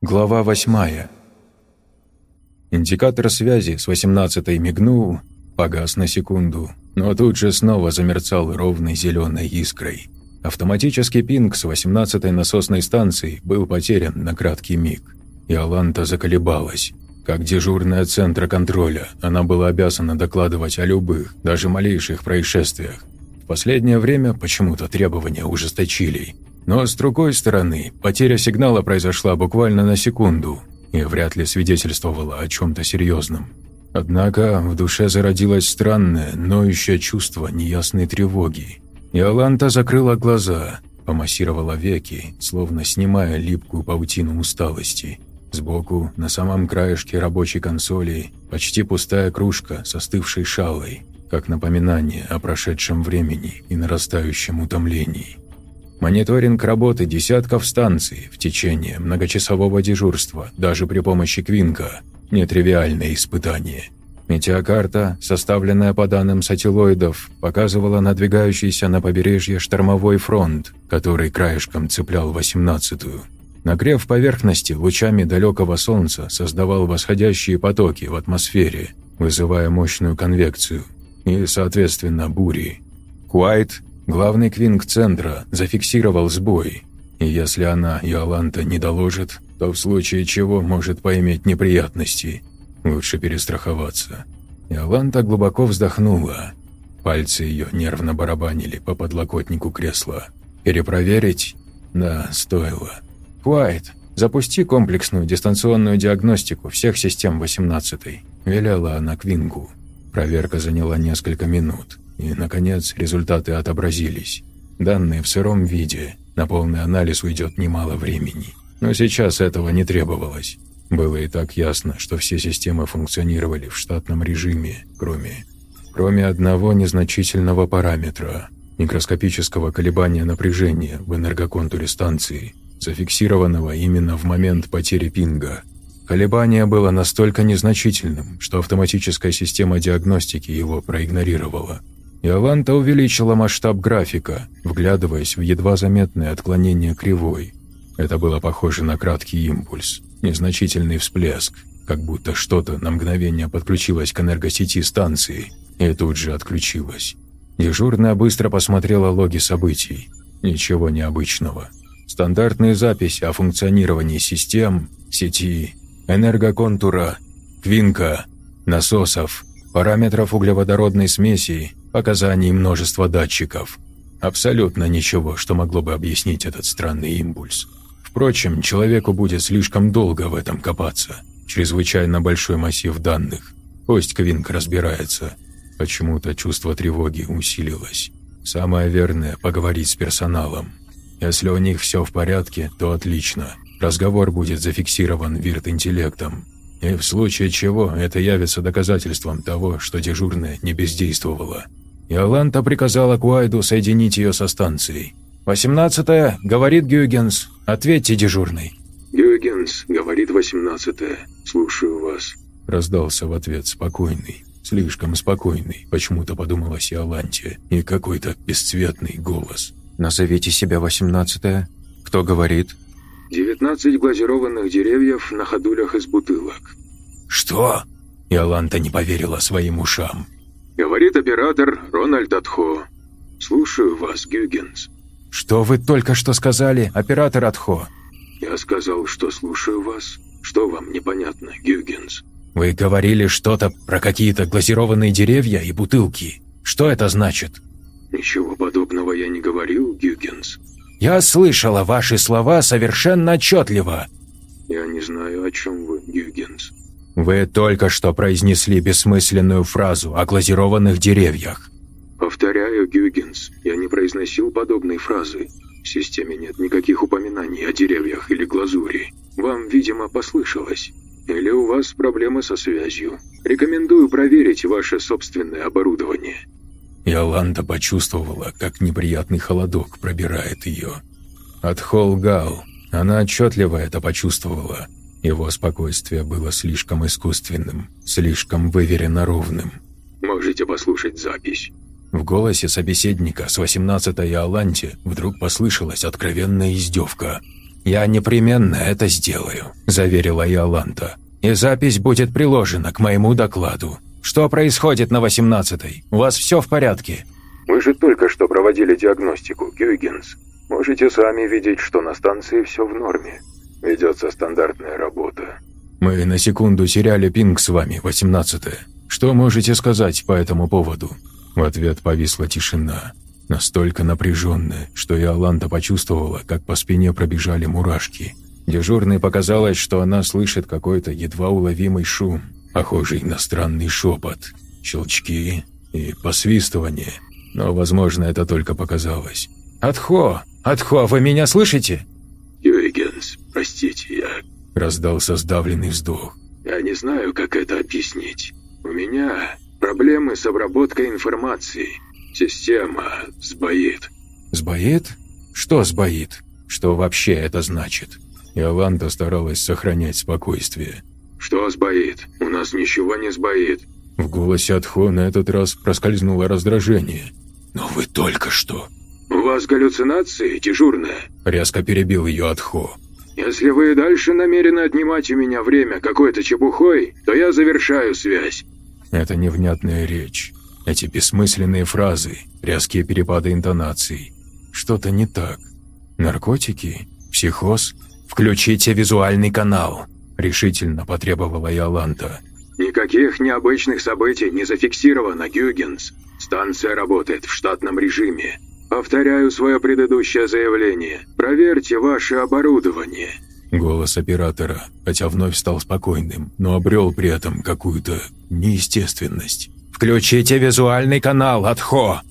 Глава восьмая. Индикатор связи с 18-й мигнул, погас на секунду, но тут же снова замерцал ровной зеленой искрой. Автоматический пинг с 18-й насосной станции был потерян на краткий миг, и Аланта заколебалась. Как дежурная центра контроля, она была обязана докладывать о любых, даже малейших происшествиях, последнее время почему-то требования ужесточили. Но с другой стороны, потеря сигнала произошла буквально на секунду и вряд ли свидетельствовала о чем-то серьезном. Однако в душе зародилось странное, ноющее чувство неясной тревоги. И Аланта закрыла глаза, помассировала веки, словно снимая липкую паутину усталости. Сбоку, на самом краешке рабочей консоли, почти пустая кружка с остывшей шалой – как напоминание о прошедшем времени и нарастающем утомлении. Мониторинг работы десятков станций в течение многочасового дежурства, даже при помощи Квинка – нетривиальное испытание. Метеокарта, составленная по данным сателлоидов, показывала надвигающийся на побережье штормовой фронт, который краешком цеплял 18-ю. Нагрев поверхности лучами далекого солнца создавал восходящие потоки в атмосфере, вызывая мощную конвекцию – и, соответственно, бури. Куайт, главный квинг центра, зафиксировал сбой, и если она и Аланта не доложит, то в случае чего может поиметь неприятности. Лучше перестраховаться. И Аланта глубоко вздохнула. Пальцы ее нервно барабанили по подлокотнику кресла. Перепроверить? Да, стоило. «Куайт, запусти комплексную дистанционную диагностику всех систем 18-й», – велела она Квингу. Проверка заняла несколько минут, и, наконец, результаты отобразились. Данные в сыром виде, на полный анализ уйдет немало времени. Но сейчас этого не требовалось. Было и так ясно, что все системы функционировали в штатном режиме, кроме... Кроме одного незначительного параметра – микроскопического колебания напряжения в энергоконтуре станции, зафиксированного именно в момент потери пинга – Колебание было настолько незначительным, что автоматическая система диагностики его проигнорировала. И Аванта увеличила масштаб графика, вглядываясь в едва заметное отклонение кривой. Это было похоже на краткий импульс, незначительный всплеск, как будто что-то на мгновение подключилось к энергосети станции и тут же отключилось. Дежурная быстро посмотрела логи событий. Ничего необычного. Стандартные записи о функционировании систем, сети энергоконтура, квинка, насосов, параметров углеводородной смеси, показаний множества датчиков. Абсолютно ничего, что могло бы объяснить этот странный импульс. Впрочем, человеку будет слишком долго в этом копаться. Чрезвычайно большой массив данных. Пусть Квинк разбирается. Почему-то чувство тревоги усилилось. Самое верное – поговорить с персоналом. Если у них все в порядке, то отлично. Разговор будет зафиксирован вирт-интеллектом. И в случае чего это явится доказательством того, что дежурная не бездействовала. Иоланта приказала Куайду соединить ее со станцией. «Восемнадцатая», — говорит Гюгенс. «Ответьте, дежурный». «Гюгенс», — говорит восемнадцатая. «Слушаю вас». Раздался в ответ спокойный, слишком спокойный, почему-то подумалось Иоланте, и какой-то бесцветный голос. «Назовите себя восемнадцатая. Кто говорит?» «Девятнадцать глазированных деревьев на ходулях из бутылок». «Что?» Иоланта не поверила своим ушам. «Говорит оператор Рональд Атхо. Слушаю вас, Гюгенс». «Что вы только что сказали, оператор Атхо?» «Я сказал, что слушаю вас. Что вам непонятно, Гюгенс?» «Вы говорили что-то про какие-то глазированные деревья и бутылки. Что это значит?» «Ничего подобного я не говорил, Гюгенс». «Я слышала ваши слова совершенно отчетливо». «Я не знаю, о чем вы, Гюгенс». «Вы только что произнесли бессмысленную фразу о глазированных деревьях». «Повторяю, Гюгенс, я не произносил подобной фразы. В системе нет никаких упоминаний о деревьях или глазури. Вам, видимо, послышалось. Или у вас проблемы со связью. Рекомендую проверить ваше собственное оборудование». Иоланда почувствовала, как неприятный холодок пробирает ее. Отхол гал. Она отчетливо это почувствовала. Его спокойствие было слишком искусственным, слишком выверенно ровным. «Можете послушать запись». В голосе собеседника с 18-й Иоланте вдруг послышалась откровенная издевка. «Я непременно это сделаю», – заверила Иоланта. «И запись будет приложена к моему докладу. Что происходит на 18-й? У вас все в порядке?» «Вы же только что проводили диагностику, Гюйгенс. Можете сами видеть, что на станции все в норме. Ведется стандартная работа». «Мы на секунду теряли пинг с вами, 18-е. Что можете сказать по этому поводу?» В ответ повисла тишина, настолько напряженная, что Иоланда почувствовала, как по спине пробежали мурашки. Дежурной показалось, что она слышит какой-то едва уловимый шум, похожий на странный шепот, щелчки и посвистывание. Но, возможно, это только показалось. «Отхо! Отхо, вы меня слышите?» «Юйгенс, простите, я...» Раздался сдавленный вздох. «Я не знаю, как это объяснить. У меня проблемы с обработкой информации. Система сбоит». «Сбоит? Что сбоит? Что вообще это значит?» Иоланда старалась сохранять спокойствие. «Что сбоит? У нас ничего не сбоит». В голосе Атхо на этот раз проскользнуло раздражение. «Но вы только что...» «У вас галлюцинации, дежурная?» Резко перебил ее Атхо. «Если вы и дальше намерены отнимать у меня время какой-то чепухой, то я завершаю связь». Это невнятная речь. Эти бессмысленные фразы, резкие перепады интонаций. Что-то не так. Наркотики? Психоз? Включите визуальный канал, решительно потребовала Яланта. «Никаких необычных событий не зафиксировано, Гюгенс. Станция работает в штатном режиме. Повторяю свое предыдущее заявление. Проверьте ваше оборудование». Голос оператора, хотя вновь стал спокойным, но обрел при этом какую-то неестественность. «Включите визуальный канал, Атхо!»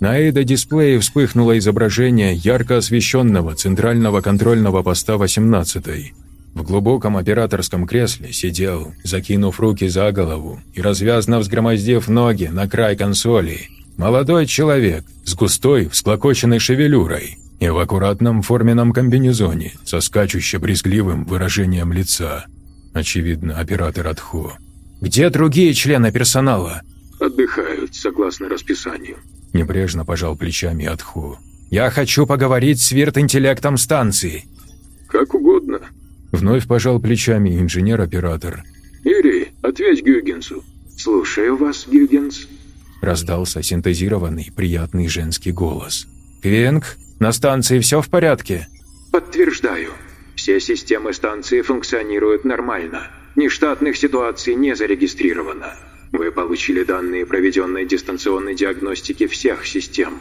На эйдо-дисплее вспыхнуло изображение ярко освещенного центрального контрольного поста 18-й. В глубоком операторском кресле сидел, закинув руки за голову и развязно взгромоздив ноги на край консоли, молодой человек с густой, всклокоченной шевелюрой и в аккуратном форменном комбинезоне со скачуще-брезгливым выражением лица. Очевидно, оператор Атхо. «Где другие члены персонала?» «Отдыхают, согласно расписанию». Небрежно пожал плечами Атхо. «Я хочу поговорить с вирт-интеллектом станции». «Как угодно». Вновь пожал плечами инженер-оператор. «Ири, ответь Гюгенсу». «Слушаю вас, Гюгенс». Раздался синтезированный приятный женский голос. «Квинг, на станции все в порядке?» «Подтверждаю. Все системы станции функционируют нормально. Нештатных ситуаций не зарегистрировано. Вы получили данные проведенной дистанционной диагностики всех систем.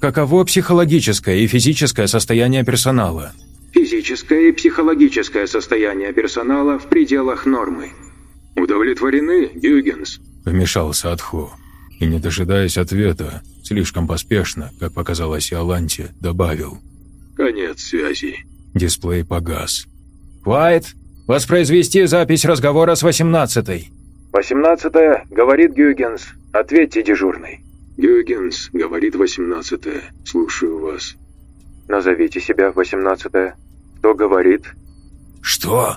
Каково психологическое и физическое состояние персонала? Физическое и психологическое состояние персонала в пределах нормы. Удовлетворены, Гюгенс? Вмешался Атхо. И не дожидаясь ответа, слишком поспешно, как показалось Иоланте, добавил. Конец связи. Дисплей погас. «Уайт, воспроизвести запись разговора с восемнадцатой». «Восемнадцатая, говорит Гюгенс. Ответьте, дежурный». «Гюгенс, говорит восемнадцатая. Слушаю вас». «Назовите себя, восемнадцатая. Кто говорит?» «Что?»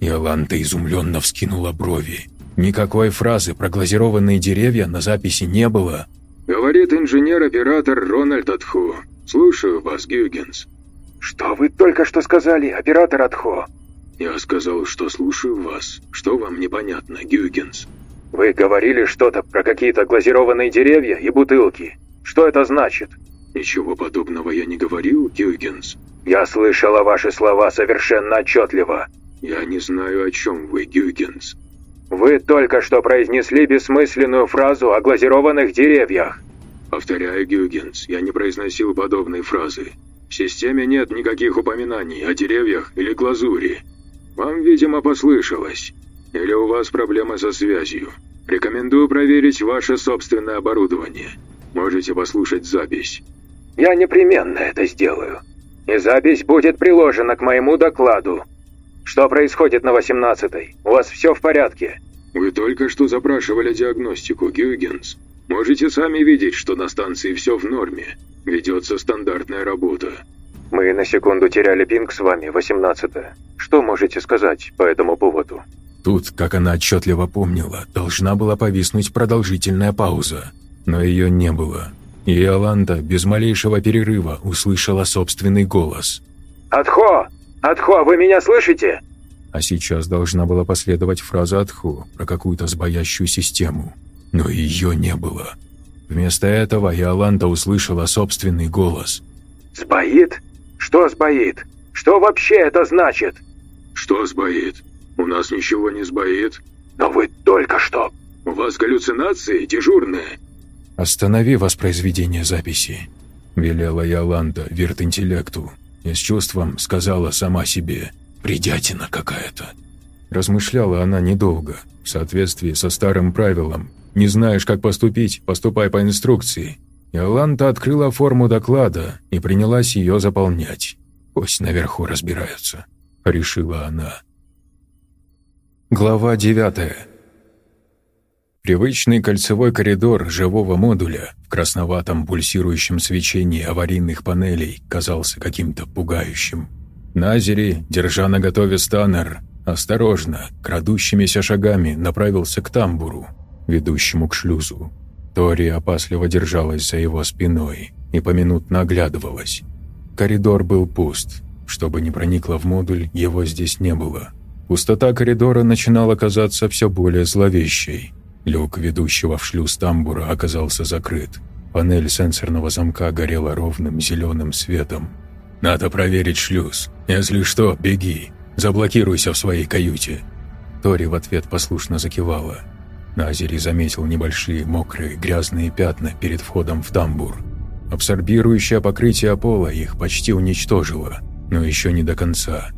Иоланта изумленно вскинула брови. Никакой фразы про глазированные деревья на записи не было. «Говорит инженер-оператор Рональд Атху. Слушаю вас, Гюгенс». «Что вы только что сказали, оператор Атхо?» «Я сказал, что слушаю вас. Что вам непонятно, Гюгенс?» «Вы говорили что-то про какие-то глазированные деревья и бутылки. Что это значит?» «Ничего подобного я не говорил, Гюгенс». «Я слышала ваши слова совершенно отчетливо». «Я не знаю, о чем вы, Гюгенс». «Вы только что произнесли бессмысленную фразу о глазированных деревьях». «Повторяю, Гюгенс, я не произносил подобной фразы. В системе нет никаких упоминаний о деревьях или глазури. Вам, видимо, послышалось. Или у вас проблемы со связью. Рекомендую проверить ваше собственное оборудование. Можете послушать запись». «Я непременно это сделаю. И запись будет приложена к моему докладу. Что происходит на 18-й? У вас все в порядке?» «Вы только что запрашивали диагностику, Гюйгенс. Можете сами видеть, что на станции все в норме. Ведется стандартная работа». «Мы на секунду теряли пинг с вами, 18-е. Что можете сказать по этому поводу?» Тут, как она отчетливо помнила, должна была повиснуть продолжительная пауза. Но ее не было. И Иоланда без малейшего перерыва услышала собственный голос. «Отхо! Отхо, вы меня слышите?» А сейчас должна была последовать фраза Атху про какую-то сбоящую систему. Но ее не было. Вместо этого Иоланда услышала собственный голос. «Сбоит? Что сбоит? Что вообще это значит?» «Что сбоит? У нас ничего не сбоит». «Но вы только что...» «У вас галлюцинации, дежурные?» «Останови воспроизведение записи», — велела Иоланда вирт-интеллекту и с чувством сказала сама себе «Бредятина какая-то». Размышляла она недолго, в соответствии со старым правилом «Не знаешь, как поступить, поступай по инструкции». Иоланда открыла форму доклада и принялась ее заполнять. «Пусть наверху разбираются», — решила она. Глава девятая. Привычный кольцевой коридор живого модуля в красноватом пульсирующем свечении аварийных панелей казался каким-то пугающим. Назери, держа наготове станер, осторожно, крадущимися шагами направился к тамбуру, ведущему к шлюзу. Тори опасливо держалась за его спиной и поминутно оглядывалась. Коридор был пуст. Чтобы не проникло в модуль, его здесь не было. Пустота коридора начинала казаться все более зловещей. Люк ведущего в шлюз тамбура оказался закрыт. Панель сенсорного замка горела ровным зеленым светом. «Надо проверить шлюз. Если что, беги. Заблокируйся в своей каюте». Тори в ответ послушно закивала. Назери заметил небольшие мокрые грязные пятна перед входом в тамбур. Абсорбирующее покрытие пола их почти уничтожило, но еще не до конца.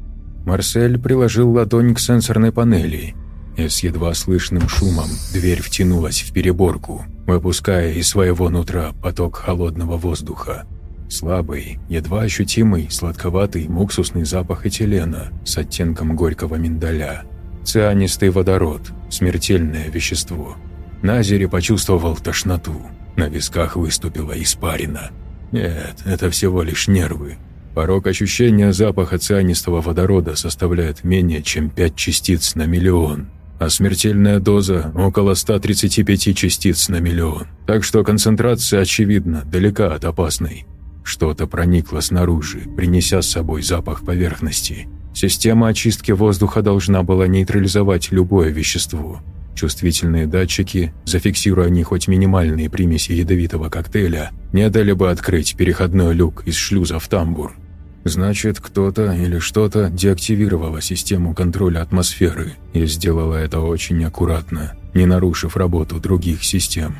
Марсель приложил ладонь к сенсорной панели – и с едва слышным шумом дверь втянулась в переборку, выпуская из своего нутра поток холодного воздуха. Слабый, едва ощутимый, сладковатый муксусный запах этилена с оттенком горького миндаля. Цианистый водород, смертельное вещество. Назери почувствовал тошноту. На висках выступила испарина. Нет, это всего лишь нервы. Порог ощущения запаха цианистого водорода составляет менее чем 5 частиц на миллион а смертельная доза – около 135 частиц на миллион. Так что концентрация, очевидно, далека от опасной. Что-то проникло снаружи, принеся с собой запах поверхности. Система очистки воздуха должна была нейтрализовать любое вещество. Чувствительные датчики, зафиксируя не хоть минимальные примеси ядовитого коктейля, не дали бы открыть переходной люк из шлюза в тамбур. Значит, кто-то или что-то деактивировало систему контроля атмосферы и сделало это очень аккуратно, не нарушив работу других систем.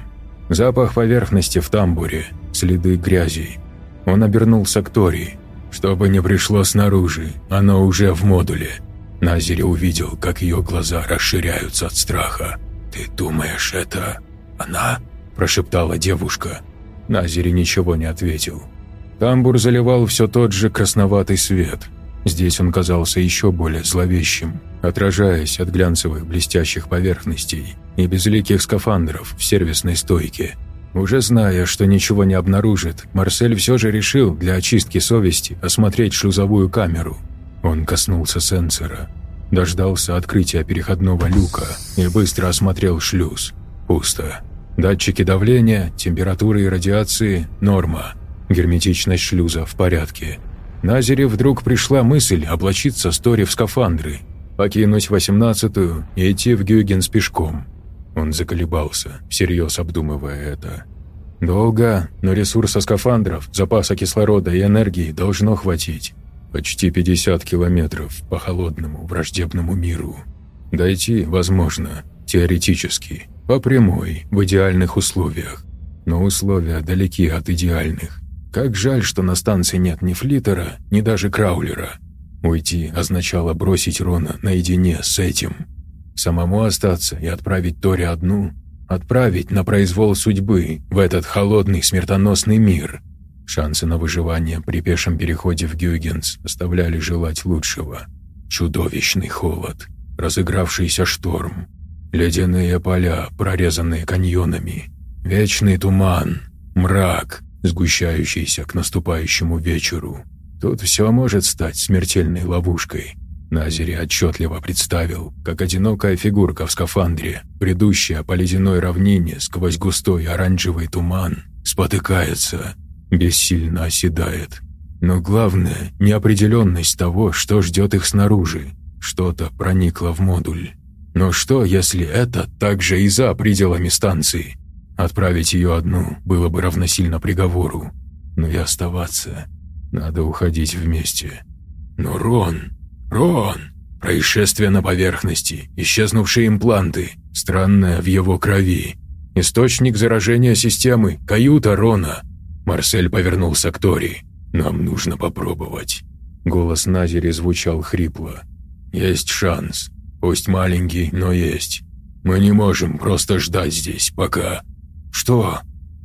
Запах поверхности в тамбуре, следы грязи. Он обернулся к Тори. Чтобы не пришло снаружи, оно уже в модуле. Назери увидел, как ее глаза расширяются от страха. «Ты думаешь, это она?» – прошептала девушка. Назери ничего не ответил. Тамбур заливал все тот же красноватый свет. Здесь он казался еще более зловещим, отражаясь от глянцевых блестящих поверхностей и безликих скафандров в сервисной стойке. Уже зная, что ничего не обнаружит, Марсель все же решил для очистки совести осмотреть шлюзовую камеру. Он коснулся сенсора, дождался открытия переходного люка и быстро осмотрел шлюз. Пусто. Датчики давления, температуры и радиации – норма. Герметичность шлюза в порядке. Назере вдруг пришла мысль облачиться Стори в скафандры, покинуть восемнадцатую и идти в Гюгенс пешком. Он заколебался, всерьез обдумывая это. Долго, но ресурса скафандров, запаса кислорода и энергии должно хватить. Почти 50 километров по холодному враждебному миру. Дойти возможно, теоретически, по прямой, в идеальных условиях. Но условия далеки от идеальных. Как жаль, что на станции нет ни флитера, ни даже краулера. Уйти означало бросить Рона наедине с этим. Самому остаться и отправить Тори одну, отправить на произвол судьбы в этот холодный смертоносный мир. Шансы на выживание при пешем переходе в Гюгенс оставляли желать лучшего. Чудовищный холод, разыгравшийся шторм, ледяные поля, прорезанные каньонами, вечный туман, мрак, сгущающийся к наступающему вечеру. Тут все может стать смертельной ловушкой. Назери отчетливо представил, как одинокая фигурка в скафандре, бредущая по ледяной равнине сквозь густой оранжевый туман, спотыкается, бессильно оседает. Но главное – неопределенность того, что ждет их снаружи. Что-то проникло в модуль. Но что, если это также и за пределами станции? Отправить ее одну было бы равносильно приговору. Но и оставаться. Надо уходить вместе. Но Рон... Рон! Происшествие на поверхности, исчезнувшие импланты, странное в его крови. Источник заражения системы, каюта Рона. Марсель повернулся к Тори. «Нам нужно попробовать». Голос Назери звучал хрипло. «Есть шанс. Пусть маленький, но есть. Мы не можем просто ждать здесь, пока «Что?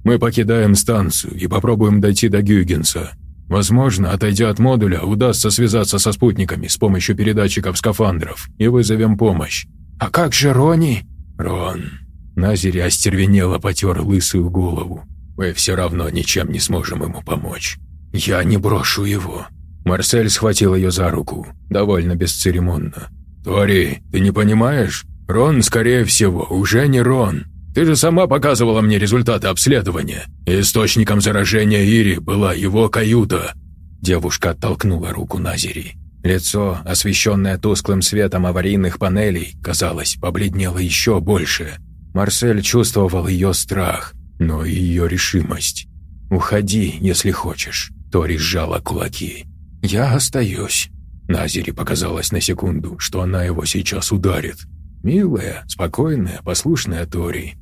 Мы покидаем станцию и попробуем дойти до Гюгенса. Возможно, отойдя от модуля, удастся связаться со спутниками с помощью передатчиков скафандров и вызовем помощь. А как же Рони?» «Рон...» Назери остервенело потер лысую голову. «Мы все равно ничем не сможем ему помочь. Я не брошу его». Марсель схватил ее за руку, довольно бесцеремонно. «Тори, ты не понимаешь? Рон, скорее всего, уже не Рон. Ты же сама показывала мне результаты обследования. Источником заражения Ири была его каюта». Девушка оттолкнула руку Назери. Лицо, освещенное тусклым светом аварийных панелей, казалось, побледнело еще больше. Марсель чувствовал ее страх, но и ее решимость. «Уходи, если хочешь», — Тори сжала кулаки. «Я остаюсь». Назери показалось на секунду, что она его сейчас ударит. Милая, спокойная, послушная Тори.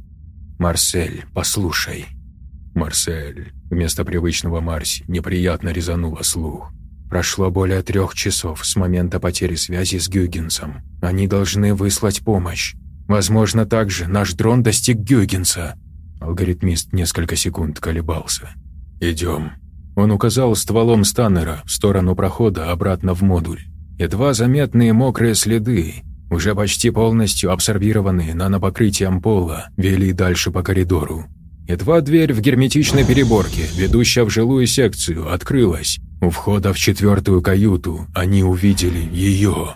«Марсель, послушай». «Марсель», вместо привычного Марси, неприятно резануло слух. Прошло более трех часов с момента потери связи с Гюгенсом. Они должны выслать помощь. Возможно, также наш дрон достиг Гюгенса. Алгоритмист несколько секунд колебался. «Идем». Он указал стволом Станнера в сторону прохода обратно в модуль. Едва заметные мокрые следы, уже почти полностью абсорбированные нанопокрытием пола, вели дальше по коридору. Едва дверь в герметичной переборке, ведущая в жилую секцию, открылась. У входа в четвертую каюту они увидели ее.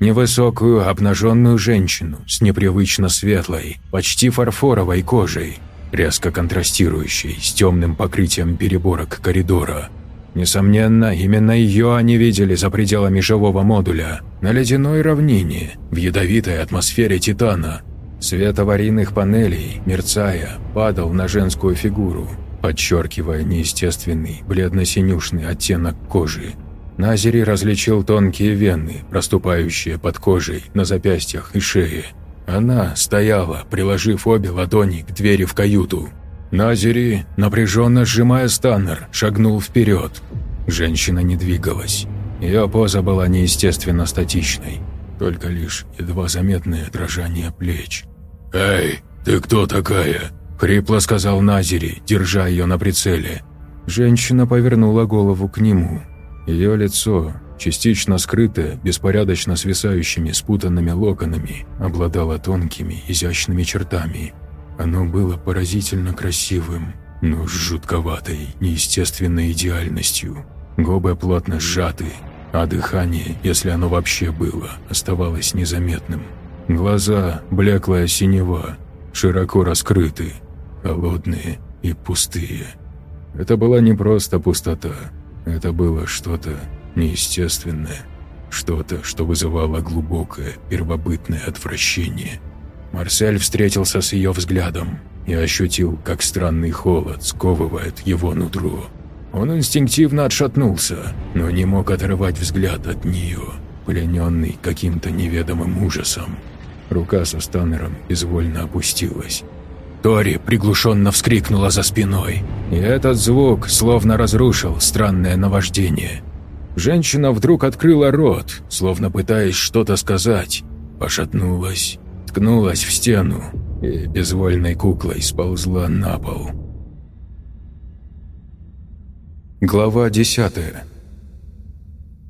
Невысокую, обнаженную женщину с непривычно светлой, почти фарфоровой кожей, резко контрастирующей с темным покрытием переборок коридора. Несомненно, именно ее они видели за пределами живого модуля, на ледяной равнине, в ядовитой атмосфере Титана. Свет аварийных панелей, мерцая, падал на женскую фигуру, подчеркивая неестественный бледно-синюшный оттенок кожи. Назери различил тонкие вены, проступающие под кожей на запястьях и шее. Она стояла, приложив обе ладони к двери в каюту, Назери, напряженно сжимая станнер, шагнул вперед. Женщина не двигалась. Ее поза была неестественно статичной, только лишь едва заметное дрожание плеч. «Эй, ты кто такая?» – хрипло сказал Назери, держа ее на прицеле. Женщина повернула голову к нему. Ее лицо, частично скрытое, беспорядочно свисающими спутанными локонами, обладало тонкими, изящными чертами. Оно было поразительно красивым, но с жутковатой, неестественной идеальностью. Губы плотно сжаты, а дыхание, если оно вообще было, оставалось незаметным. Глаза – блеклая синева, широко раскрыты, холодные и пустые. Это была не просто пустота, это было что-то неестественное, что-то, что вызывало глубокое, первобытное отвращение. Марсель встретился с ее взглядом и ощутил, как странный холод сковывает его нутро. Он инстинктивно отшатнулся, но не мог оторвать взгляд от нее, плененный каким-то неведомым ужасом. Рука со станером безвольно опустилась. Тори приглушенно вскрикнула за спиной, и этот звук словно разрушил странное наваждение. Женщина вдруг открыла рот, словно пытаясь что-то сказать, пошатнулась, ткнулась в стену и безвольной куклой сползла на пол. Глава 10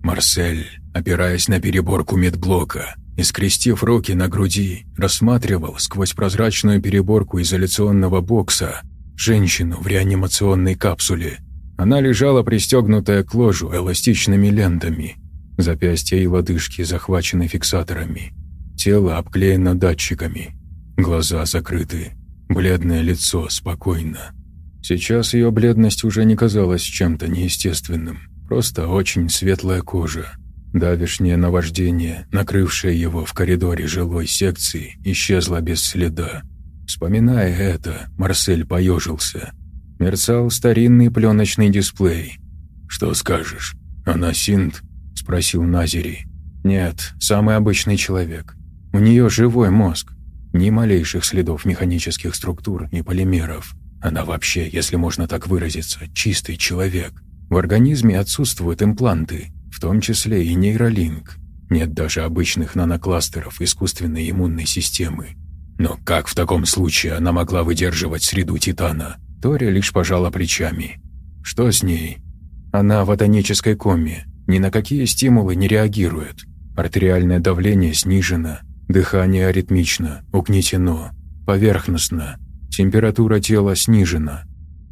Марсель, опираясь на переборку медблока и скрестив руки на груди, рассматривал сквозь прозрачную переборку изоляционного бокса женщину в реанимационной капсуле. Она лежала пристегнутая к ложу эластичными лентами. Запястья и лодыжки захвачены фиксаторами. Тело обклеено датчиками. Глаза закрыты. Бледное лицо спокойно. Сейчас ее бледность уже не казалась чем-то неестественным, просто очень светлая кожа. Давишнее наваждение, накрывшее его в коридоре жилой секции, исчезло без следа. Вспоминая это, Марсель поежился. Мерцал старинный пленочный дисплей. «Что скажешь? Она синт?» – спросил Назери. «Нет, самый обычный человек. У нее живой мозг. Ни малейших следов механических структур и полимеров. Она вообще, если можно так выразиться, чистый человек. В организме отсутствуют импланты, в том числе и нейролинк. Нет даже обычных нанокластеров искусственной иммунной системы. Но как в таком случае она могла выдерживать среду Титана? Тори лишь пожала плечами. Что с ней? Она в атонической коме, ни на какие стимулы не реагирует. Артериальное давление снижено, дыхание аритмично, угнетено, поверхностно, Температура тела снижена.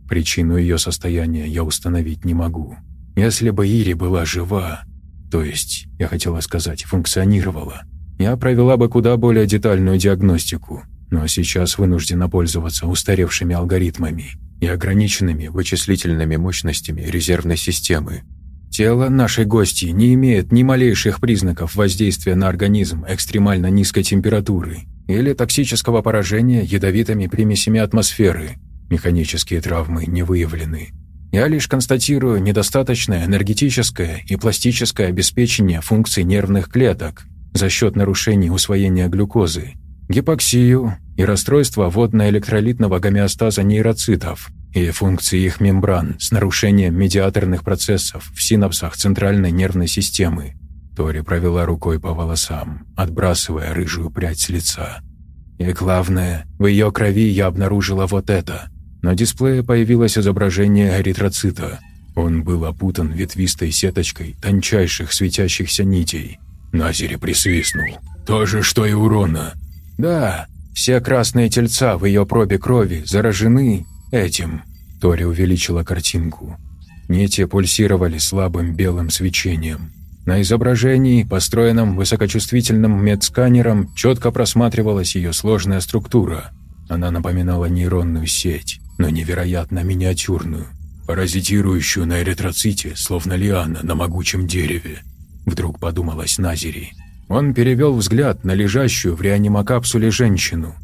Причину ее состояния я установить не могу. Если бы Ири была жива, то есть, я хотела сказать, функционировала, я провела бы куда более детальную диагностику, но сейчас вынуждена пользоваться устаревшими алгоритмами и ограниченными вычислительными мощностями резервной системы. Тело нашей гости не имеет ни малейших признаков воздействия на организм экстремально низкой температуры или токсического поражения ядовитыми примесями атмосферы. Механические травмы не выявлены. Я лишь констатирую недостаточное энергетическое и пластическое обеспечение функций нервных клеток за счет нарушений усвоения глюкозы, гипоксию и расстройства водно-электролитного гомеостаза нейроцитов и функции их мембран с нарушением медиаторных процессов в синапсах центральной нервной системы, Тори провела рукой по волосам, отбрасывая рыжую прядь с лица. И главное, в ее крови я обнаружила вот это. На дисплее появилось изображение эритроцита. Он был опутан ветвистой сеточкой тончайших светящихся нитей. Назери присвистнул. «То же, что и урона». «Да, все красные тельца в ее пробе крови заражены этим». Тори увеличила картинку. Нити пульсировали слабым белым свечением. На изображении, построенном высокочувствительным медсканером, четко просматривалась ее сложная структура. Она напоминала нейронную сеть, но невероятно миниатюрную, паразитирующую на эритроците, словно лиана на могучем дереве. Вдруг подумалось Назери. Он перевел взгляд на лежащую в реанимокапсуле женщину.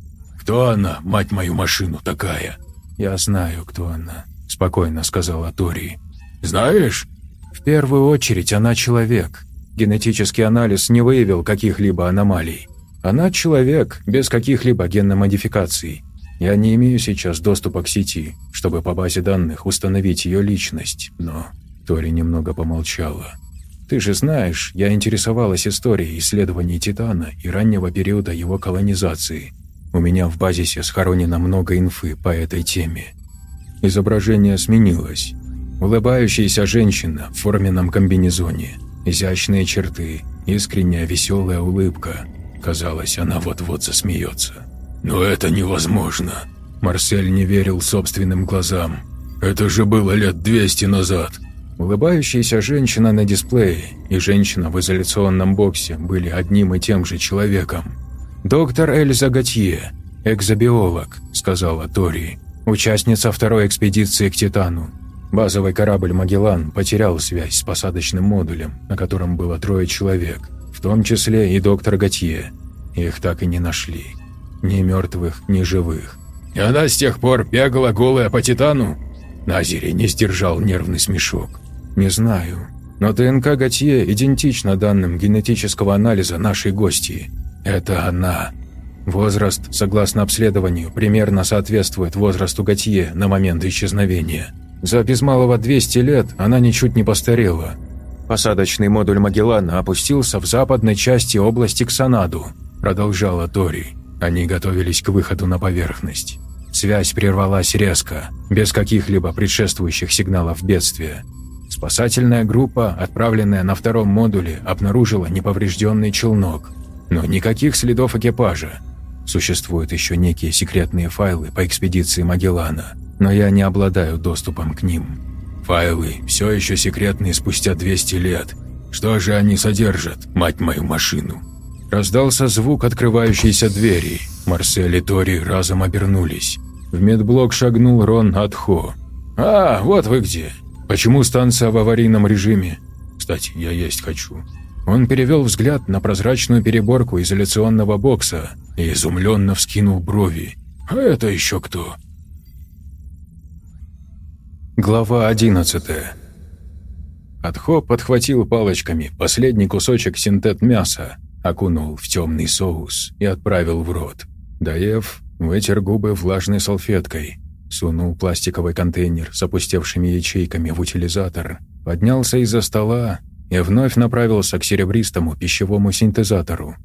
«Кто она, мать мою машину, такая?» «Я знаю, кто она», – спокойно сказала Тори. «Знаешь?» В первую очередь она человек. Генетический анализ не выявил каких-либо аномалий. Она человек, без каких-либо генномодификаций. Я не имею сейчас доступа к сети, чтобы по базе данных установить ее личность, но...» Тори немного помолчала. «Ты же знаешь, я интересовалась историей исследований Титана и раннего периода его колонизации. У меня в базисе схоронено много инфы по этой теме». Изображение сменилось. Улыбающаяся женщина в форменном комбинезоне. Изящные черты, искренняя веселая улыбка. Казалось, она вот-вот засмеется. «Но это невозможно!» Марсель не верил собственным глазам. «Это же было лет 200 назад!» Улыбающаяся женщина на дисплее и женщина в изоляционном боксе были одним и тем же человеком. «Доктор Эльза Готье, экзобиолог», — сказала Тори, участница второй экспедиции к Титану. Базовый корабль «Магеллан» потерял связь с посадочным модулем, на котором было трое человек, в том числе и доктор Готье. Их так и не нашли. Ни мертвых, ни живых. «И она с тех пор бегала голая по Титану?» Назири не сдержал нервный смешок. «Не знаю. Но ДНК Готье идентична данным генетического анализа нашей гости. Это она. Возраст, согласно обследованию, примерно соответствует возрасту Готье на момент исчезновения. За без малого 200 лет она ничуть не постарела. Посадочный модуль Магеллана опустился в западной части области Ксанаду, продолжала Тори. Они готовились к выходу на поверхность. Связь прервалась резко, без каких-либо предшествующих сигналов бедствия. Спасательная группа, отправленная на втором модуле, обнаружила неповрежденный челнок, но никаких следов экипажа. Существуют еще некие секретные файлы по экспедиции Магеллана, но я не обладаю доступом к ним. Файлы все еще секретные спустя 200 лет. Что же они содержат, мать мою машину? Раздался звук открывающейся двери. Марсель и Тори разом обернулись. В медблок шагнул Рон Атхо. «А, вот вы где. Почему станция в аварийном режиме? Кстати, я есть хочу». Он перевел взгляд на прозрачную переборку изоляционного бокса и изумленно вскинул брови. «А это еще кто?» Глава 11 Атхо подхватил палочками последний кусочек синтет мяса, окунул в темный соус и отправил в рот. Доев, вытер губы влажной салфеткой, сунул пластиковый контейнер с опустевшими ячейками в утилизатор, поднялся из-за стола и вновь направился к серебристому пищевому синтезатору.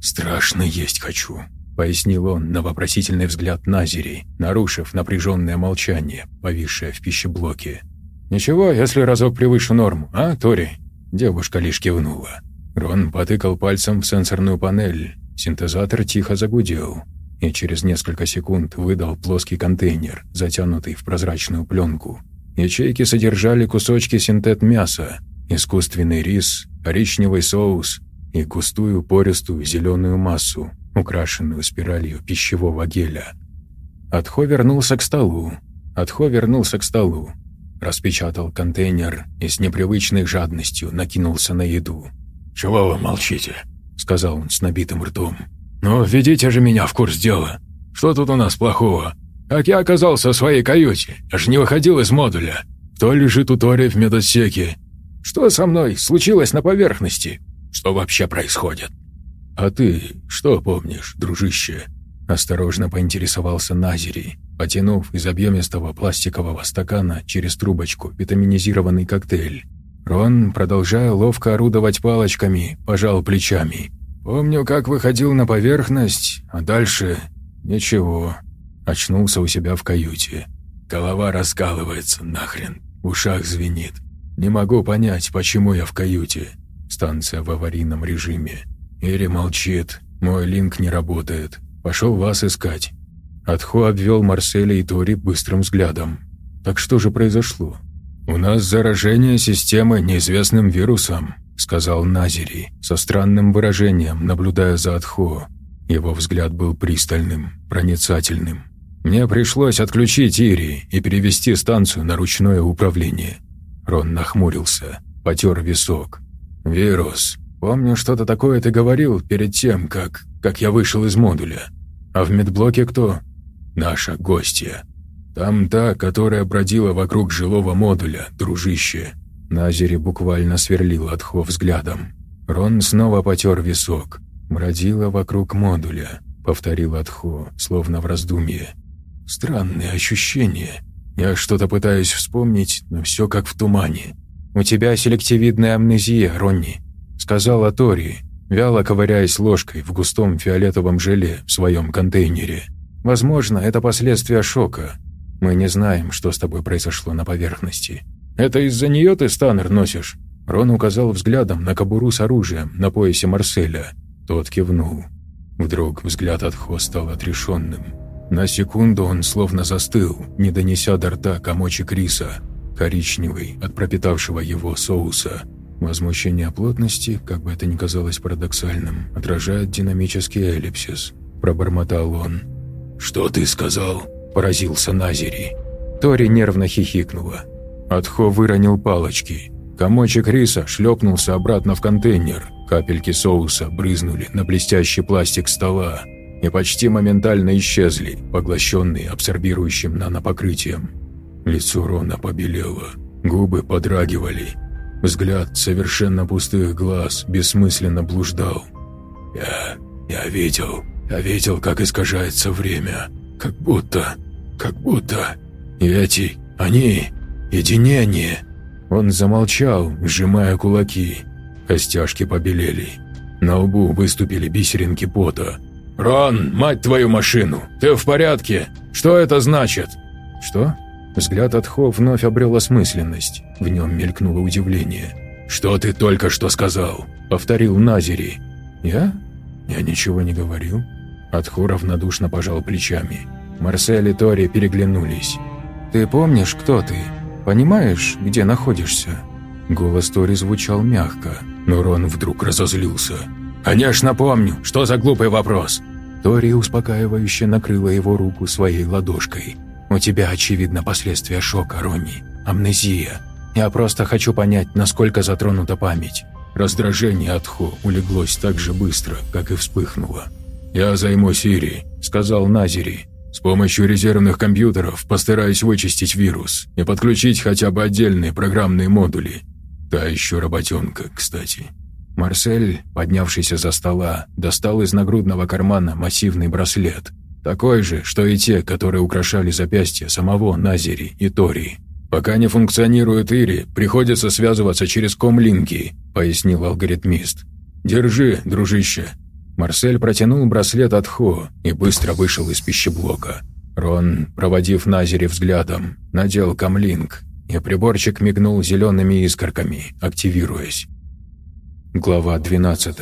«Страшно есть хочу», — пояснил он на вопросительный взгляд Назери, нарушив напряженное молчание, повисшее в пищеблоке. «Ничего, если разок превыше норму, а, Тори?» Девушка лишь кивнула. Рон потыкал пальцем в сенсорную панель. Синтезатор тихо загудел и через несколько секунд выдал плоский контейнер, затянутый в прозрачную пленку. Ячейки содержали кусочки синтет мяса, искусственный рис, коричневый соус и густую пористую зеленую массу, украшенную спиралью пищевого геля. Отхо вернулся к столу. Отхо вернулся к столу. Распечатал контейнер и с непривычной жадностью накинулся на еду. «Чего вы молчите?» — сказал он с набитым ртом. «Ну, введите же меня в курс дела. Что тут у нас плохого? Как я оказался в своей каюте? Я же не выходил из модуля. Кто лежит у Тори в медотсеке? Что со мной случилось на поверхности? Что вообще происходит?» «А ты что помнишь, дружище?» Осторожно поинтересовался Назери, потянув из объемистого пластикового стакана через трубочку витаминизированный коктейль. Рон, продолжая ловко орудовать палочками, пожал плечами. «Помню, как выходил на поверхность, а дальше... ничего». Очнулся у себя в каюте. Голова раскалывается нахрен, в ушах звенит. Не могу понять, почему я в каюте. Станция в аварийном режиме. Ири молчит, мой линк не работает. Пошел вас искать. Отхо обвел Марселя и Тори быстрым взглядом. Так что же произошло? «У нас заражение системы неизвестным вирусом», — сказал Назери, со странным выражением, наблюдая за Отхо. Его взгляд был пристальным, проницательным. «Мне пришлось отключить Ири и перевести станцию на ручное управление. Рон нахмурился, потер висок. «Вирус. Помню, что-то такое ты говорил перед тем, как... как я вышел из модуля. А в медблоке кто?» «Наша гостья. Там та, которая бродила вокруг жилого модуля, дружище». Назери буквально сверлил Атхо взглядом. Рон снова потер висок. «Бродила вокруг модуля», — повторил Атхо, словно в раздумье. «Странные ощущения. Я что-то пытаюсь вспомнить, но все как в тумане. «У тебя селективидная амнезия, Ронни», — сказала Тори, вяло ковыряясь ложкой в густом фиолетовом желе в своем контейнере. «Возможно, это последствия шока. Мы не знаем, что с тобой произошло на поверхности. Это из-за нее ты станер носишь? Рон указал взглядом на кобуру с оружием на поясе Марселя. Тот кивнул. Вдруг взгляд от Хо стал отрешенным. На секунду он словно застыл, не донеся до рта комочек риса, коричневый от пропитавшего его соуса. Возмущение плотности, как бы это ни казалось парадоксальным, отражает динамический эллипсис. Пробормотал он. «Что ты сказал?» – поразился Назери. Тори нервно хихикнула. Атхо выронил палочки. Комочек риса шлепнулся обратно в контейнер. Капельки соуса брызнули на блестящий пластик стола и почти моментально исчезли, поглощенные абсорбирующим нанопокрытием. Лицо Рона побелело, губы подрагивали. Взгляд совершенно пустых глаз бессмысленно блуждал. «Я... я видел, я видел, как искажается время. Как будто... как будто... И эти... они... единение...» Он замолчал, сжимая кулаки. Костяшки побелели. На лбу выступили бисеринки пота. «Рон, мать твою машину! Ты в порядке? Что это значит?» «Что?» Взгляд от Хо вновь обрел осмысленность. В нем мелькнуло удивление. «Что ты только что сказал?» – повторил Назери. «Я? Я ничего не говорил». Атхо равнодушно пожал плечами. Марсель и Тори переглянулись. «Ты помнишь, кто ты? Понимаешь, где находишься?» Голос Тори звучал мягко, но Рон вдруг разозлился. «Конечно помню. Что за глупый вопрос?» Тори успокаивающе накрыла его руку своей ладошкой. «У тебя, очевидно, последствия шока, Ронни. Амнезия. Я просто хочу понять, насколько затронута память». Раздражение от Хо улеглось так же быстро, как и вспыхнуло. «Я займусь Ири», — сказал Назери. «С помощью резервных компьютеров постараюсь вычистить вирус и подключить хотя бы отдельные программные модули. Та еще работенка, кстати». Марсель, поднявшийся за стола, достал из нагрудного кармана массивный браслет. Такой же, что и те, которые украшали запястья самого Назери и Тори. «Пока не функционирует Ири, приходится связываться через комлинки», — пояснил алгоритмист. «Держи, дружище». Марсель протянул браслет от Хо и быстро вышел из пищеблока. Рон, проводив Назери взглядом, надел камлинг, и приборчик мигнул зелеными искорками, активируясь. Глава 12.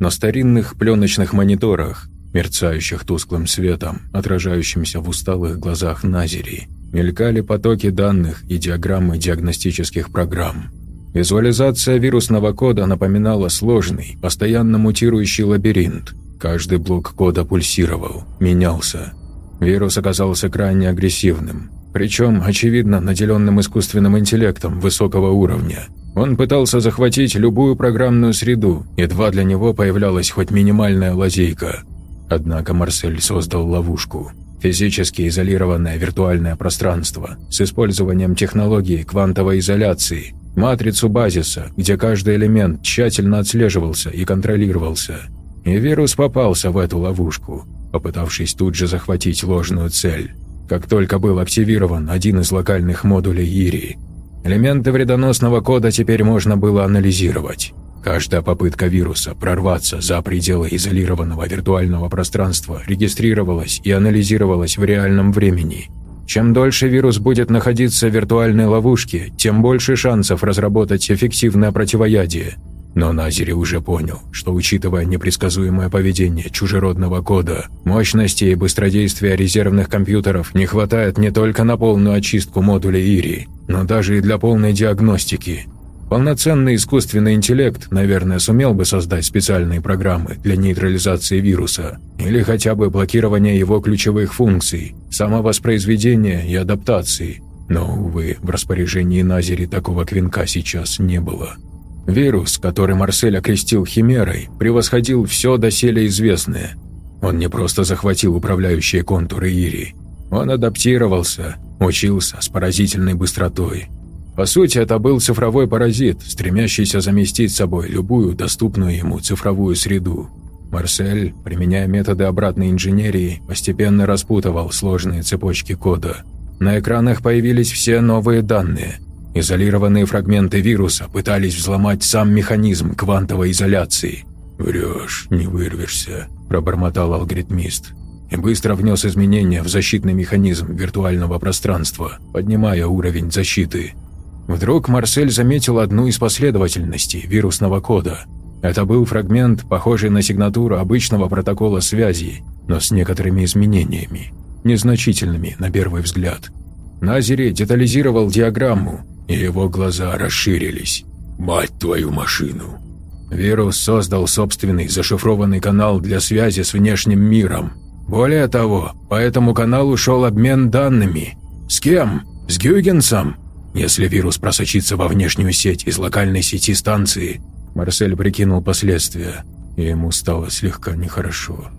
На старинных пленочных мониторах, мерцающих тусклым светом, отражающимся в усталых глазах Назери, мелькали потоки данных и диаграммы диагностических программ. Визуализация вирусного кода напоминала сложный, постоянно мутирующий лабиринт. Каждый блок кода пульсировал, менялся. Вирус оказался крайне агрессивным, причем, очевидно, наделенным искусственным интеллектом высокого уровня – он пытался захватить любую программную среду, едва для него появлялась хоть минимальная лазейка. Однако Марсель создал ловушку. Физически изолированное виртуальное пространство с использованием технологии квантовой изоляции, матрицу базиса, где каждый элемент тщательно отслеживался и контролировался. И вирус попался в эту ловушку, попытавшись тут же захватить ложную цель. Как только был активирован один из локальных модулей Ирии, Элементы вредоносного кода теперь можно было анализировать. Каждая попытка вируса прорваться за пределы изолированного виртуального пространства регистрировалась и анализировалась в реальном времени. Чем дольше вирус будет находиться в виртуальной ловушке, тем больше шансов разработать эффективное противоядие – но Назери уже понял, что учитывая непредсказуемое поведение чужеродного кода, мощности и быстродействия резервных компьютеров не хватает не только на полную очистку модуля Ири, но даже и для полной диагностики. Полноценный искусственный интеллект, наверное, сумел бы создать специальные программы для нейтрализации вируса или хотя бы блокирования его ключевых функций, самовоспроизведения и адаптации. Но, увы, в распоряжении Назери такого квинка сейчас не было. Вирус, который Марсель окрестил химерой, превосходил все доселе известное. Он не просто захватил управляющие контуры Ири. Он адаптировался, учился с поразительной быстротой. По сути, это был цифровой паразит, стремящийся заместить собой любую доступную ему цифровую среду. Марсель, применяя методы обратной инженерии, постепенно распутывал сложные цепочки кода. На экранах появились все новые данные – Изолированные фрагменты вируса пытались взломать сам механизм квантовой изоляции. «Врешь, не вырвешься», – пробормотал алгоритмист. И быстро внес изменения в защитный механизм виртуального пространства, поднимая уровень защиты. Вдруг Марсель заметил одну из последовательностей вирусного кода. Это был фрагмент, похожий на сигнатуру обычного протокола связи, но с некоторыми изменениями, незначительными на первый взгляд. Назери детализировал диаграмму, и его глаза расширились. «Мать твою машину!» Вирус создал собственный зашифрованный канал для связи с внешним миром. Более того, по этому каналу шел обмен данными. С кем? С Гюгенсом? Если вирус просочится во внешнюю сеть из локальной сети станции, Марсель прикинул последствия, и ему стало слегка нехорошо.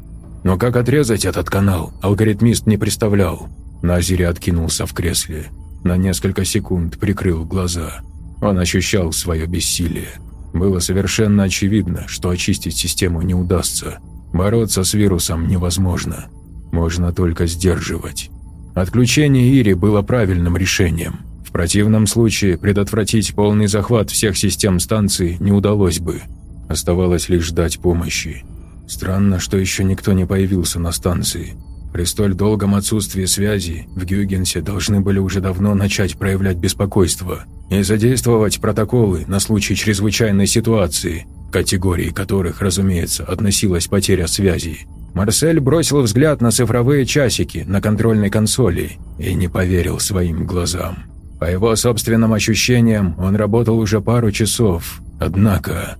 Но как отрезать этот канал, алгоритмист не представлял. Назири откинулся в кресле. На несколько секунд прикрыл глаза. Он ощущал свое бессилие. Было совершенно очевидно, что очистить систему не удастся. Бороться с вирусом невозможно. Можно только сдерживать. Отключение Ири было правильным решением. В противном случае предотвратить полный захват всех систем станции не удалось бы. Оставалось лишь ждать помощи. Странно, что еще никто не появился на станции. При столь долгом отсутствии связи в Гюгенсе должны были уже давно начать проявлять беспокойство и задействовать протоколы на случай чрезвычайной ситуации, категории которых, разумеется, относилась потеря связи. Марсель бросил взгляд на цифровые часики на контрольной консоли и не поверил своим глазам. По его собственным ощущениям, он работал уже пару часов, однако...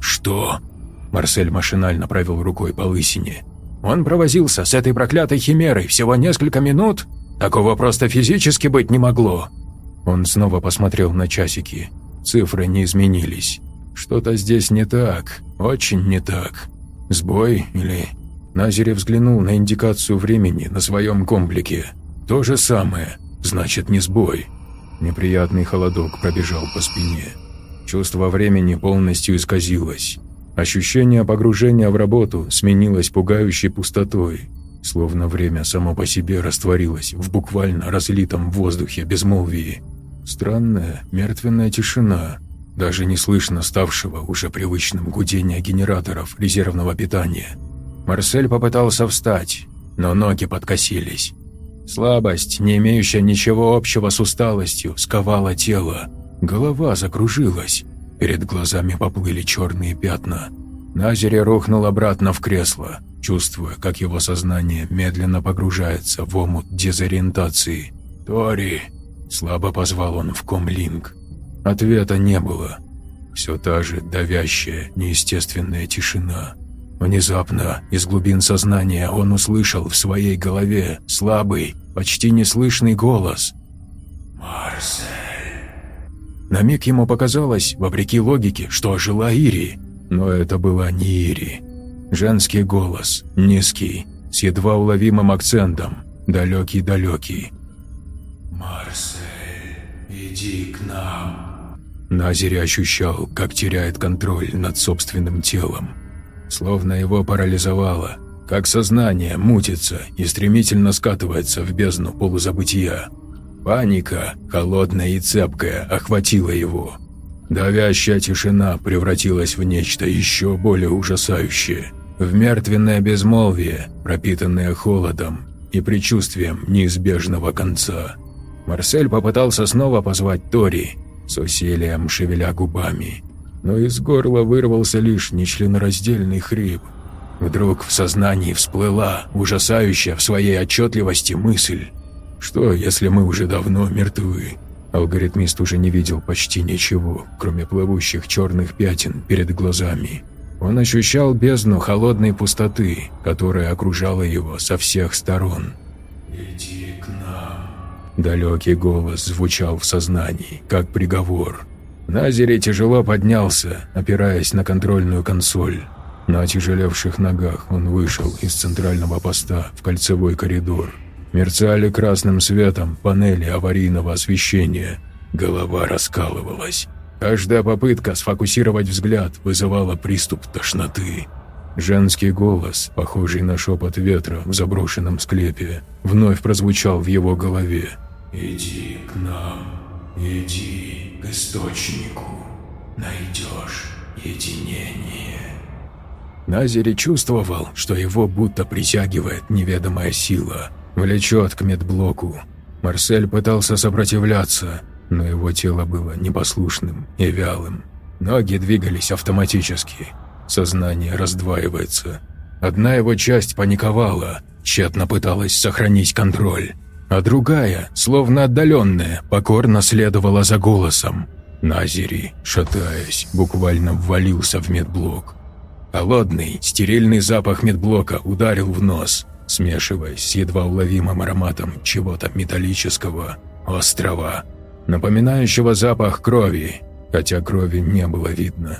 «Что?» Марсель машинально провел рукой по лысине. «Он провозился с этой проклятой химерой всего несколько минут? Такого просто физически быть не могло!» Он снова посмотрел на часики. Цифры не изменились. Что-то здесь не так, очень не так. Сбой или Назери взглянул на индикацию времени на своем комплике. То же самое, значит не сбой. Неприятный холодок пробежал по спине. Чувство времени полностью исказилось. Ощущение погружения в работу сменилось пугающей пустотой, словно время само по себе растворилось в буквально разлитом воздухе безмолвии. Странная, мертвенная тишина, даже не слышно ставшего уже привычным гудения генераторов резервного питания – Марсель попытался встать, но ноги подкосились. Слабость, не имеющая ничего общего с усталостью, сковала тело. Голова закружилась. Перед глазами поплыли черные пятна. Назери рухнул обратно в кресло, чувствуя, как его сознание медленно погружается в омут дезориентации. «Тори!» – слабо позвал он в комлинг. Ответа не было. Все та же давящая, неестественная тишина – Внезапно, из глубин сознания, он услышал в своей голове слабый, почти неслышный голос. «Марсель». На миг ему показалось, вопреки логике, что ожила Ири, но это была не Ири. Женский голос, низкий, с едва уловимым акцентом, далекий-далекий. «Марсель, иди к нам». Назери ощущал, как теряет контроль над собственным телом словно его парализовало, как сознание мутится и стремительно скатывается в бездну полузабытия. Паника, холодная и цепкая, охватила его. Давящая тишина превратилась в нечто еще более ужасающее, в мертвенное безмолвие, пропитанное холодом и предчувствием неизбежного конца. Марсель попытался снова позвать Тори, с усилием шевеля губами – но из горла вырвался лишь нечленораздельный хрип. Вдруг в сознании всплыла, ужасающая в своей отчетливости мысль. Что, если мы уже давно мертвы? Алгоритмист уже не видел почти ничего, кроме плывущих черных пятен перед глазами. Он ощущал бездну холодной пустоты, которая окружала его со всех сторон. «Иди к нам». Далекий голос звучал в сознании, как приговор. Назери тяжело поднялся, опираясь на контрольную консоль. На отяжелевших ногах он вышел из центрального поста в кольцевой коридор. Мерцали красным светом панели аварийного освещения. Голова раскалывалась. Каждая попытка сфокусировать взгляд вызывала приступ тошноты. Женский голос, похожий на шепот ветра в заброшенном склепе, вновь прозвучал в его голове. «Иди к нам, иди» к источнику, найдешь единение. Назери чувствовал, что его будто притягивает неведомая сила, влечет к медблоку. Марсель пытался сопротивляться, но его тело было непослушным и вялым. Ноги двигались автоматически. Сознание раздваивается. Одна его часть паниковала, тщетно пыталась сохранить контроль, а другая, словно отдаленная, покорно следовала за голосом. Назери, шатаясь, буквально ввалился в медблок. Холодный, стерильный запах медблока ударил в нос, смешиваясь с едва уловимым ароматом чего-то металлического, острого, напоминающего запах крови, хотя крови не было видно.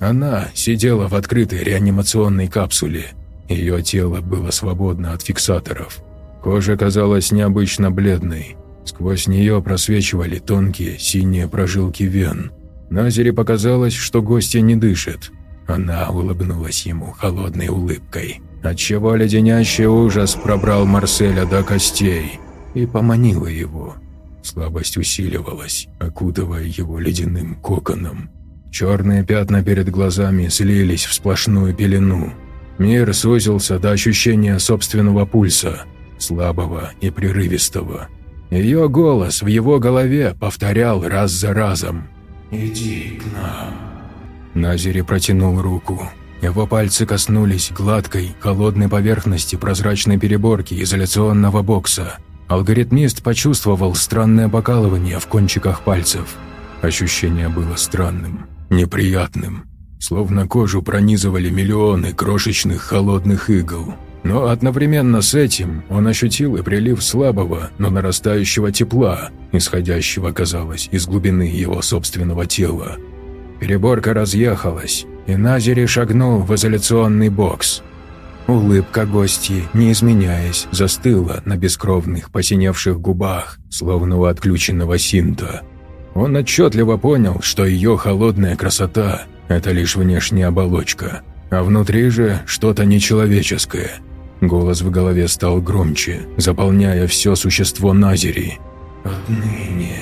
Она сидела в открытой реанимационной капсуле. Ее тело было свободно от фиксаторов. Кожа казалась необычно бледной. Сквозь нее просвечивали тонкие синие прожилки вен. Назере показалось, что гостья не дышит. Она улыбнулась ему холодной улыбкой, отчего леденящий ужас пробрал Марселя до костей и поманила его. Слабость усиливалась, окутывая его ледяным коконом. Черные пятна перед глазами слились в сплошную пелену. Мир сузился до ощущения собственного пульса, слабого и прерывистого. Ее голос в его голове повторял раз за разом «Иди к нам». Назери протянул руку. Его пальцы коснулись гладкой, холодной поверхности прозрачной переборки изоляционного бокса. Алгоритмист почувствовал странное покалывание в кончиках пальцев. Ощущение было странным, неприятным, словно кожу пронизывали миллионы крошечных холодных игл. Но одновременно с этим он ощутил и прилив слабого, но нарастающего тепла, исходящего, казалось, из глубины его собственного тела. Переборка разъехалась, и Назери шагнул в изоляционный бокс – Улыбка гости, не изменяясь, застыла на бескровных, посиневших губах, словно у отключенного синта. Он отчетливо понял, что ее холодная красота – это лишь внешняя оболочка, а внутри же что-то нечеловеческое. Голос в голове стал громче, заполняя все существо Назери. «Отныне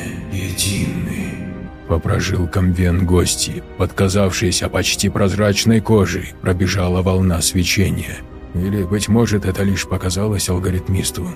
едины», – попрожил комвен гости, подказавшейся почти прозрачной кожей, пробежала волна свечения – или, быть может, это лишь показалось алгоритмисту,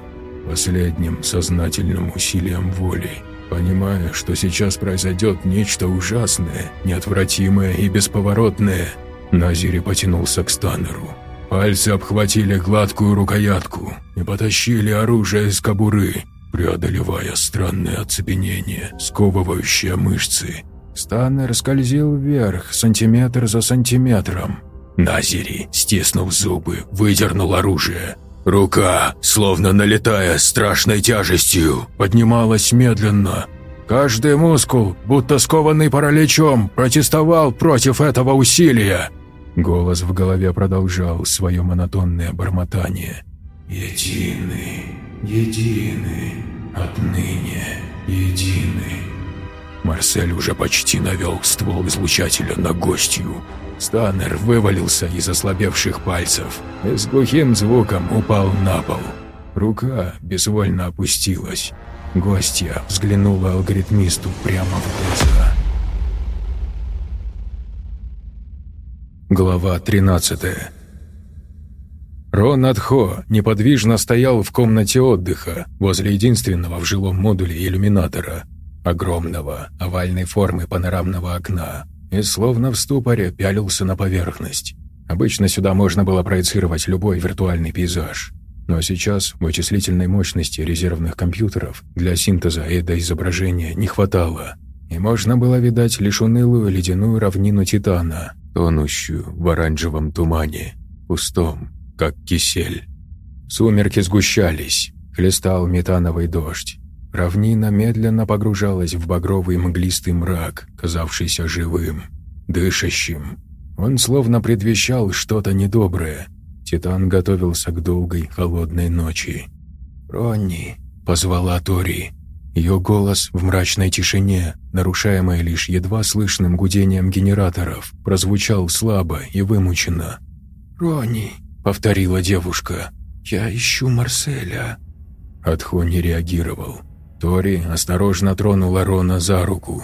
последним сознательным усилием воли, понимая, что сейчас произойдет нечто ужасное, неотвратимое и бесповоротное. Назири потянулся к Станнеру. Пальцы обхватили гладкую рукоятку и потащили оружие из кобуры, преодолевая странное оцепенение, сковывающее мышцы. Станнер скользил вверх, сантиметр за сантиметром, Назери, стиснув зубы, выдернул оружие. Рука, словно налетая страшной тяжестью, поднималась медленно. Каждый мускул, будто скованный параличом, протестовал против этого усилия. Голос в голове продолжал свое монотонное бормотание. «Едины, едины, отныне едины». Марсель уже почти навел ствол излучателя на гостью. Станнер вывалился из ослабевших пальцев и с глухим звуком упал на пол. Рука безвольно опустилась. Гостья взглянула алгоритмисту прямо в глаза. Глава 13 Рон Адхо неподвижно стоял в комнате отдыха возле единственного в жилом модуле иллюминатора, огромного овальной формы панорамного окна, и словно в ступоре пялился на поверхность. Обычно сюда можно было проецировать любой виртуальный пейзаж. Но сейчас вычислительной мощности резервных компьютеров для синтеза этого изображения не хватало, и можно было видать лишь унылую ледяную равнину Титана, тонущую в оранжевом тумане, пустом, как кисель. Сумерки сгущались, хлестал метановый дождь. Равнина медленно погружалась в багровый мглистый мрак, казавшийся живым, дышащим. Он словно предвещал что-то недоброе. Титан готовился к долгой, холодной ночи. «Ронни!» – позвала Тори. Ее голос в мрачной тишине, нарушаемой лишь едва слышным гудением генераторов, прозвучал слабо и вымученно. «Ронни!» – повторила девушка. «Я ищу Марселя!» Атхо не реагировал. Тори осторожно тронула Рона за руку.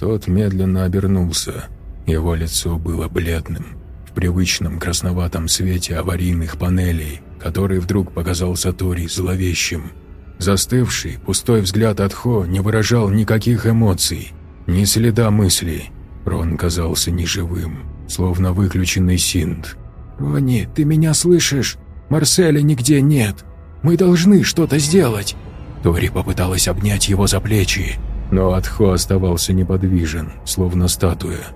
Тот медленно обернулся. Его лицо было бледным, в привычном красноватом свете аварийных панелей, который вдруг показался Тори зловещим. Застывший, пустой взгляд Атхо не выражал никаких эмоций, ни следа мысли. Рон казался неживым, словно выключенный синт. «Рони, ты меня слышишь? Марселя нигде нет. Мы должны что-то сделать!» Тори попыталась обнять его за плечи, но Атхо оставался неподвижен, словно статуя.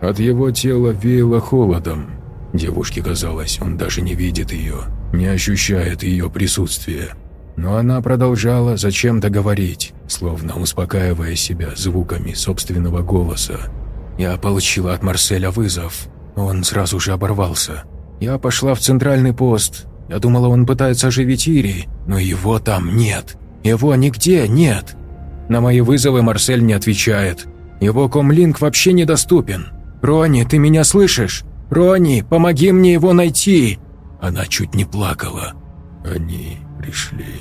От его тела веяло холодом. Девушке казалось, он даже не видит ее, не ощущает ее присутствия. Но она продолжала зачем-то говорить, словно успокаивая себя звуками собственного голоса. «Я получила от Марселя вызов. Он сразу же оборвался. Я пошла в центральный пост. Я думала, он пытается оживить Ири, но его там нет. Его нигде нет. На мои вызовы Марсель не отвечает. Его комлинк вообще недоступен. Рони, ты меня слышишь? Рони, помоги мне его найти!» Она чуть не плакала. «Они пришли».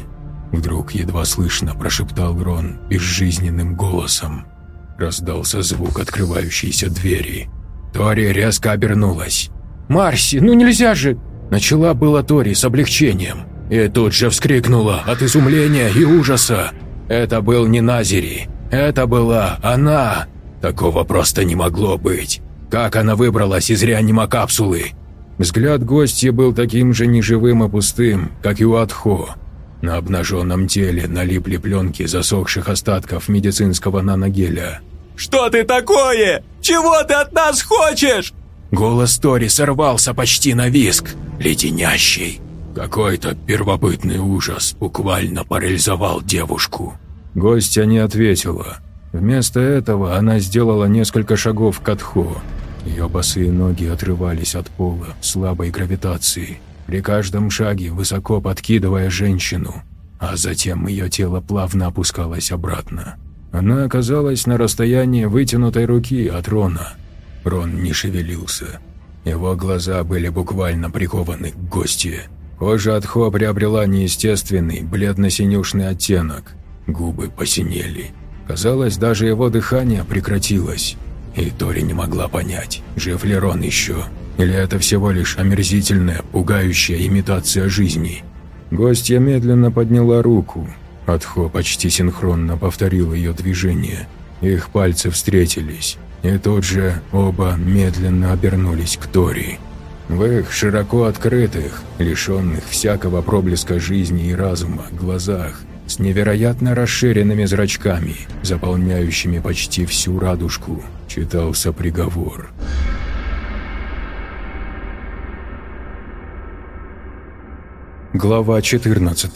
Вдруг едва слышно прошептал Рон безжизненным голосом. Раздался звук открывающейся двери. Тори резко обернулась. «Марси, ну нельзя же!» Начала была Тори с облегчением. И тут же вскрикнула от изумления и ужаса. Это был не Назери. Это была она. Такого просто не могло быть. Как она выбралась из реанимокапсулы? Взгляд гостя был таким же неживым и пустым, как и у Атхо. На обнаженном теле налипли пленки засохших остатков медицинского наногеля. «Что ты такое? Чего ты от нас хочешь?» Голос Тори сорвался почти на виск, леденящий. Какой-то первобытный ужас буквально парализовал девушку. Гостья не ответила. Вместо этого она сделала несколько шагов к Атхо. Ее босые ноги отрывались от пола слабой гравитации при каждом шаге высоко подкидывая женщину, а затем ее тело плавно опускалось обратно. Она оказалась на расстоянии вытянутой руки от Рона. Рон не шевелился. Его глаза были буквально прикованы к гости. Кожа от Хо приобрела неестественный, бледно-синюшный оттенок. Губы посинели. Казалось, даже его дыхание прекратилось. И Тори не могла понять, жив ли Рон еще. Или это всего лишь омерзительная, пугающая имитация жизни? Гостья медленно подняла руку. Атхо почти синхронно повторил ее движение. Их пальцы встретились, и тут же оба медленно обернулись к Тори. В их широко открытых, лишенных всякого проблеска жизни и разума, глазах, с невероятно расширенными зрачками, заполняющими почти всю радужку, читался приговор. Глава 14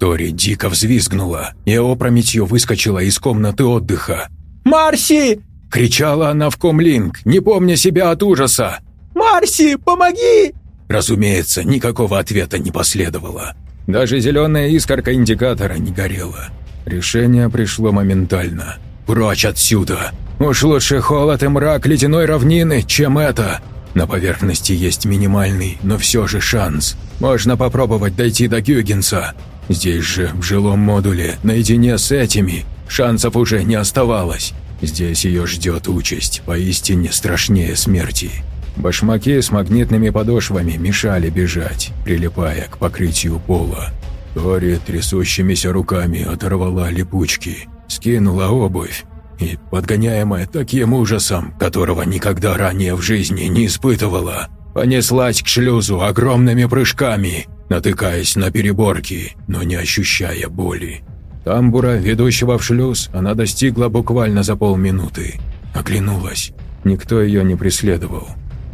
Тори дико взвизгнула и опрометью выскочила из комнаты отдыха. «Марси!» – кричала она в комлинг, не помня себя от ужаса. «Марси, помоги!» Разумеется, никакого ответа не последовало. Даже зеленая искорка индикатора не горела. Решение пришло моментально. «Прочь отсюда! Уж лучше холод и мрак ледяной равнины, чем это!» На поверхности есть минимальный, но все же шанс. Можно попробовать дойти до Гюгенса. Здесь же, в жилом модуле, наедине с этими, шансов уже не оставалось. Здесь ее ждет участь, поистине страшнее смерти. Башмаки с магнитными подошвами мешали бежать, прилипая к покрытию пола. Тори трясущимися руками оторвала липучки, скинула обувь и, подгоняемая таким ужасом, которого никогда ранее в жизни не испытывала, понеслась к шлюзу огромными прыжками, натыкаясь на переборки, но не ощущая боли. Тамбура, ведущего в шлюз, она достигла буквально за полминуты. Оглянулась. Никто ее не преследовал.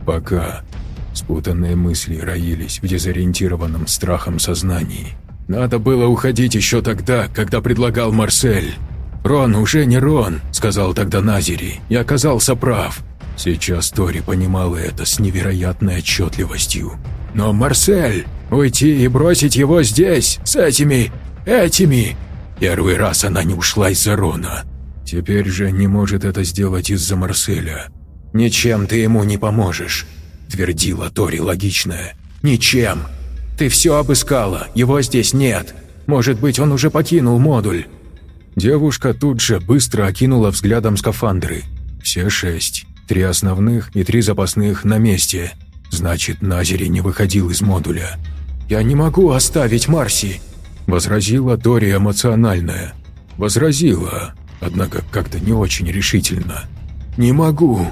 Пока. Спутанные мысли роились в дезориентированном страхом сознании. Надо было уходить еще тогда, когда предлагал Марсель. «Рон уже не Рон», — сказал тогда Назери, и оказался прав. Сейчас Тори понимала это с невероятной отчетливостью. «Но Марсель! Уйти и бросить его здесь, с этими... этими...» Первый раз она не ушла из-за Рона. Теперь же не может это сделать из-за Марселя. «Ничем ты ему не поможешь», — твердила Тори логичная. «Ничем. Ты все обыскала, его здесь нет. Может быть, он уже покинул модуль. Девушка тут же быстро окинула взглядом скафандры. Все шесть. Три основных и три запасных на месте. Значит, Назери не выходил из модуля. «Я не могу оставить Марси!» Возразила Тори эмоциональная. Возразила, однако как-то не очень решительно. «Не могу!»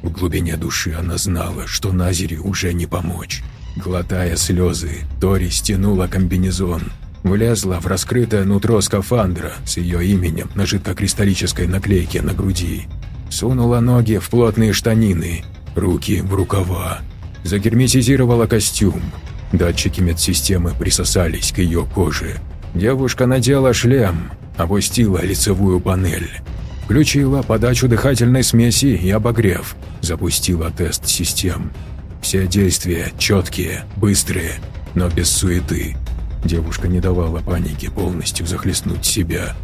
В глубине души она знала, что Назере уже не помочь. Глотая слезы, Тори стянула комбинезон, влезла в раскрытое нутро скафандра с ее именем на жидкокристаллической наклейке на груди, сунула ноги в плотные штанины, руки в рукава, загерметизировала костюм. Датчики медсистемы присосались к ее коже. Девушка надела шлем, опустила лицевую панель, включила подачу дыхательной смеси и обогрев, запустила тест систем. Все действия четкие, быстрые, но без суеты. Девушка не давала панике полностью захлестнуть себя.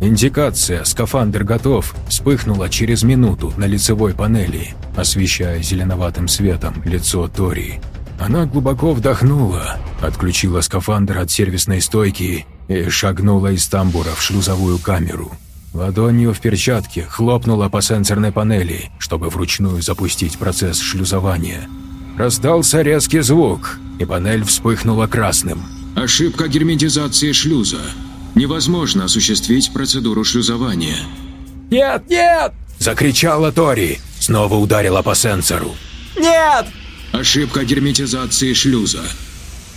Индикация «Скафандр готов» вспыхнула через минуту на лицевой панели, освещая зеленоватым светом лицо Тори. Она глубоко вдохнула, отключила скафандр от сервисной стойки и шагнула из тамбура в шлюзовую камеру. Ладонью в перчатке хлопнула по сенсорной панели, чтобы вручную запустить процесс шлюзования. Раздался резкий звук, и панель вспыхнула красным. Ошибка герметизации шлюза. Невозможно осуществить процедуру шлюзования. «Нет, нет!» – закричала Тори, снова ударила по сенсору. «Нет!» Ошибка герметизации шлюза.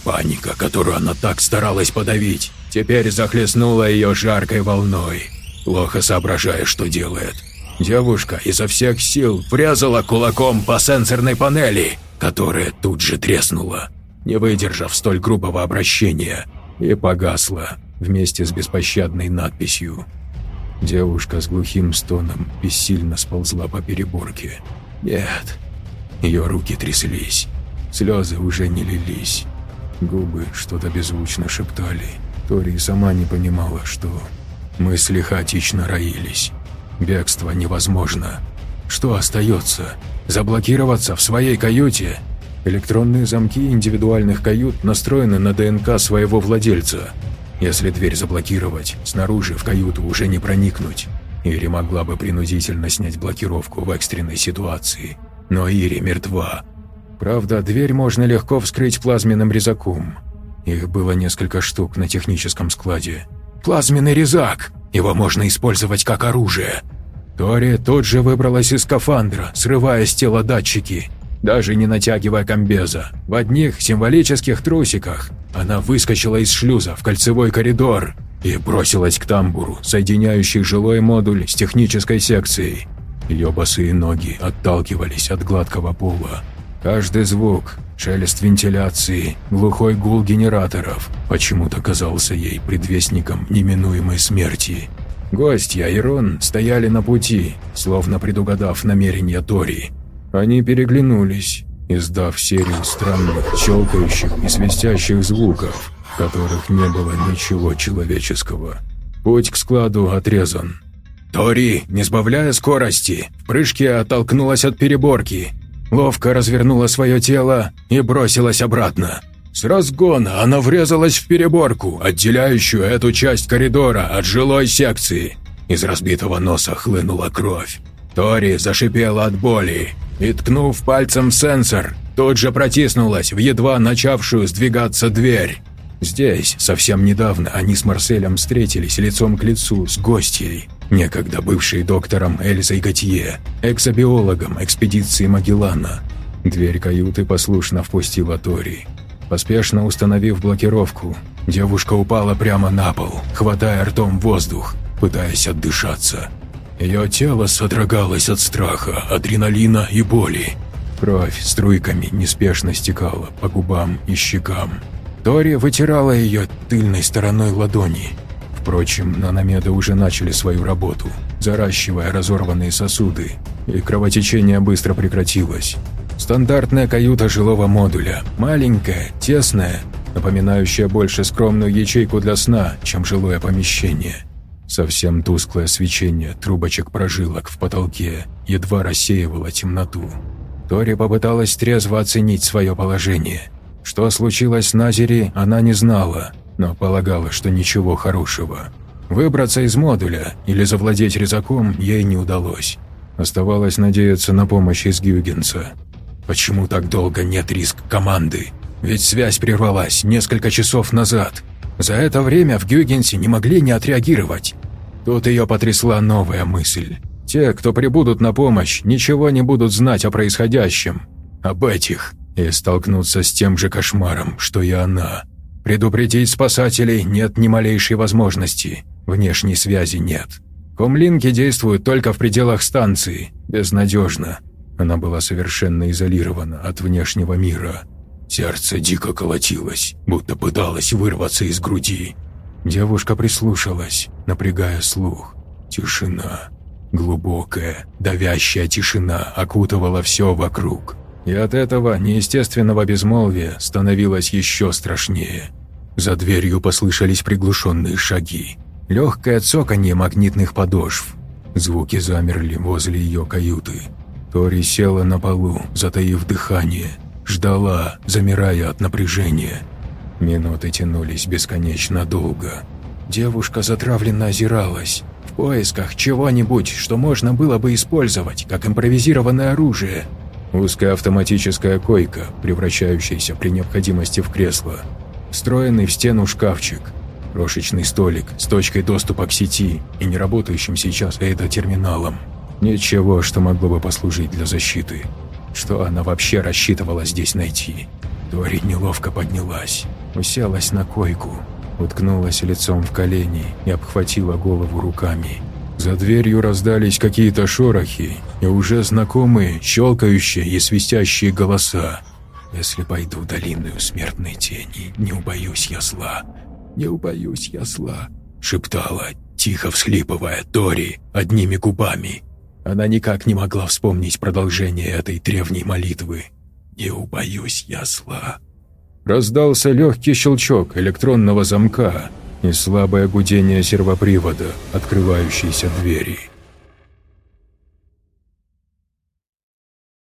Паника, которую она так старалась подавить, теперь захлестнула ее жаркой волной, плохо соображая, что делает. Девушка изо всех сил врезала кулаком по сенсорной панели, которая тут же треснула, не выдержав столь грубого обращения, и погасла вместе с беспощадной надписью. Девушка с глухим стоном бессильно сползла по переборке. Нет, ее руки тряслись, слезы уже не лились. Губы что-то беззвучно шептали. Тори сама не понимала, что... Мысли хаотично роились. Бегство невозможно. Что остается? Заблокироваться в своей каюте? Электронные замки индивидуальных кают настроены на ДНК своего владельца. Если дверь заблокировать, снаружи в каюту уже не проникнуть. Ири могла бы принудительно снять блокировку в экстренной ситуации. Но Ири мертва. Правда, дверь можно легко вскрыть плазменным резаком. Их было несколько штук на техническом складе. Плазменный резак! Его можно использовать как оружие. Тори тут же выбралась из скафандра, срывая с тела датчики, даже не натягивая комбеза. В одних символических трусиках она выскочила из шлюза в кольцевой коридор и бросилась к тамбуру, соединяющий жилой модуль с технической секцией. Ее босые ноги отталкивались от гладкого пола. Каждый звук, шелест вентиляции, глухой гул генераторов почему-то казался ей предвестником неминуемой смерти. Гостья и Рон стояли на пути, словно предугадав намерения Тори. Они переглянулись, издав серию странных, щелкающих и свистящих звуков, в которых не было ничего человеческого. Путь к складу отрезан. Тори, не сбавляя скорости, в прыжке оттолкнулась от переборки, ловко развернула свое тело и бросилась обратно. С разгона она врезалась в переборку, отделяющую эту часть коридора от жилой секции. Из разбитого носа хлынула кровь. Тори зашипела от боли и, ткнув пальцем сенсор, тут же протиснулась в едва начавшую сдвигаться дверь. Здесь, совсем недавно, они с Марселем встретились лицом к лицу с гостьей, некогда бывшей доктором Эльзой Готье, экзобиологом экспедиции Магеллана. Дверь каюты послушно впустила Тори. Поспешно установив блокировку, девушка упала прямо на пол, хватая ртом воздух, пытаясь отдышаться. Ее тело содрогалось от страха, адреналина и боли. Кровь струйками неспешно стекала по губам и щекам. Тори вытирала ее тыльной стороной ладони. Впрочем, наномеды уже начали свою работу, заращивая разорванные сосуды, и кровотечение быстро прекратилось. Стандартная каюта жилого модуля, маленькая, тесная, напоминающая больше скромную ячейку для сна, чем жилое помещение. Совсем тусклое свечение трубочек прожилок в потолке едва рассеивало темноту. Тори попыталась трезво оценить свое положение – что случилось с Назери, она не знала, но полагала, что ничего хорошего. Выбраться из модуля или завладеть резаком ей не удалось. Оставалось надеяться на помощь из Гюгенса. Почему так долго нет риск команды? Ведь связь прервалась несколько часов назад. За это время в Гюгенсе не могли не отреагировать. Тут ее потрясла новая мысль. Те, кто прибудут на помощь, ничего не будут знать о происходящем. Об этих. И столкнуться с тем же кошмаром, что и она. Предупредить спасателей нет ни малейшей возможности. Внешней связи нет. Комлинки действуют только в пределах станции. Безнадежно. Она была совершенно изолирована от внешнего мира. Сердце дико колотилось, будто пыталось вырваться из груди. Девушка прислушалась, напрягая слух. Тишина. Глубокая, давящая тишина окутывала все вокруг. И от этого неестественного безмолвия становилось еще страшнее. За дверью послышались приглушенные шаги. Легкое цоканье магнитных подошв. Звуки замерли возле ее каюты. Тори села на полу, затаив дыхание. Ждала, замирая от напряжения. Минуты тянулись бесконечно долго. Девушка затравленно озиралась, в поисках чего-нибудь, что можно было бы использовать, как импровизированное оружие. Узкая автоматическая койка, превращающаяся при необходимости в кресло. Встроенный в стену шкафчик. Крошечный столик с точкой доступа к сети и не работающим сейчас эйдо-терминалом. Ничего, что могло бы послужить для защиты. Что она вообще рассчитывала здесь найти? Тори неловко поднялась, уселась на койку, уткнулась лицом в колени и обхватила голову руками. За дверью раздались какие-то шорохи и уже знакомые, щелкающие и свистящие голоса. «Если пойду в долину смертной тени, не убоюсь я зла, не убоюсь я зла», шептала, тихо всхлипывая Тори одними губами. Она никак не могла вспомнить продолжение этой древней молитвы. «Не убоюсь я зла». Раздался легкий щелчок электронного замка и слабое гудение сервопривода открывающейся двери.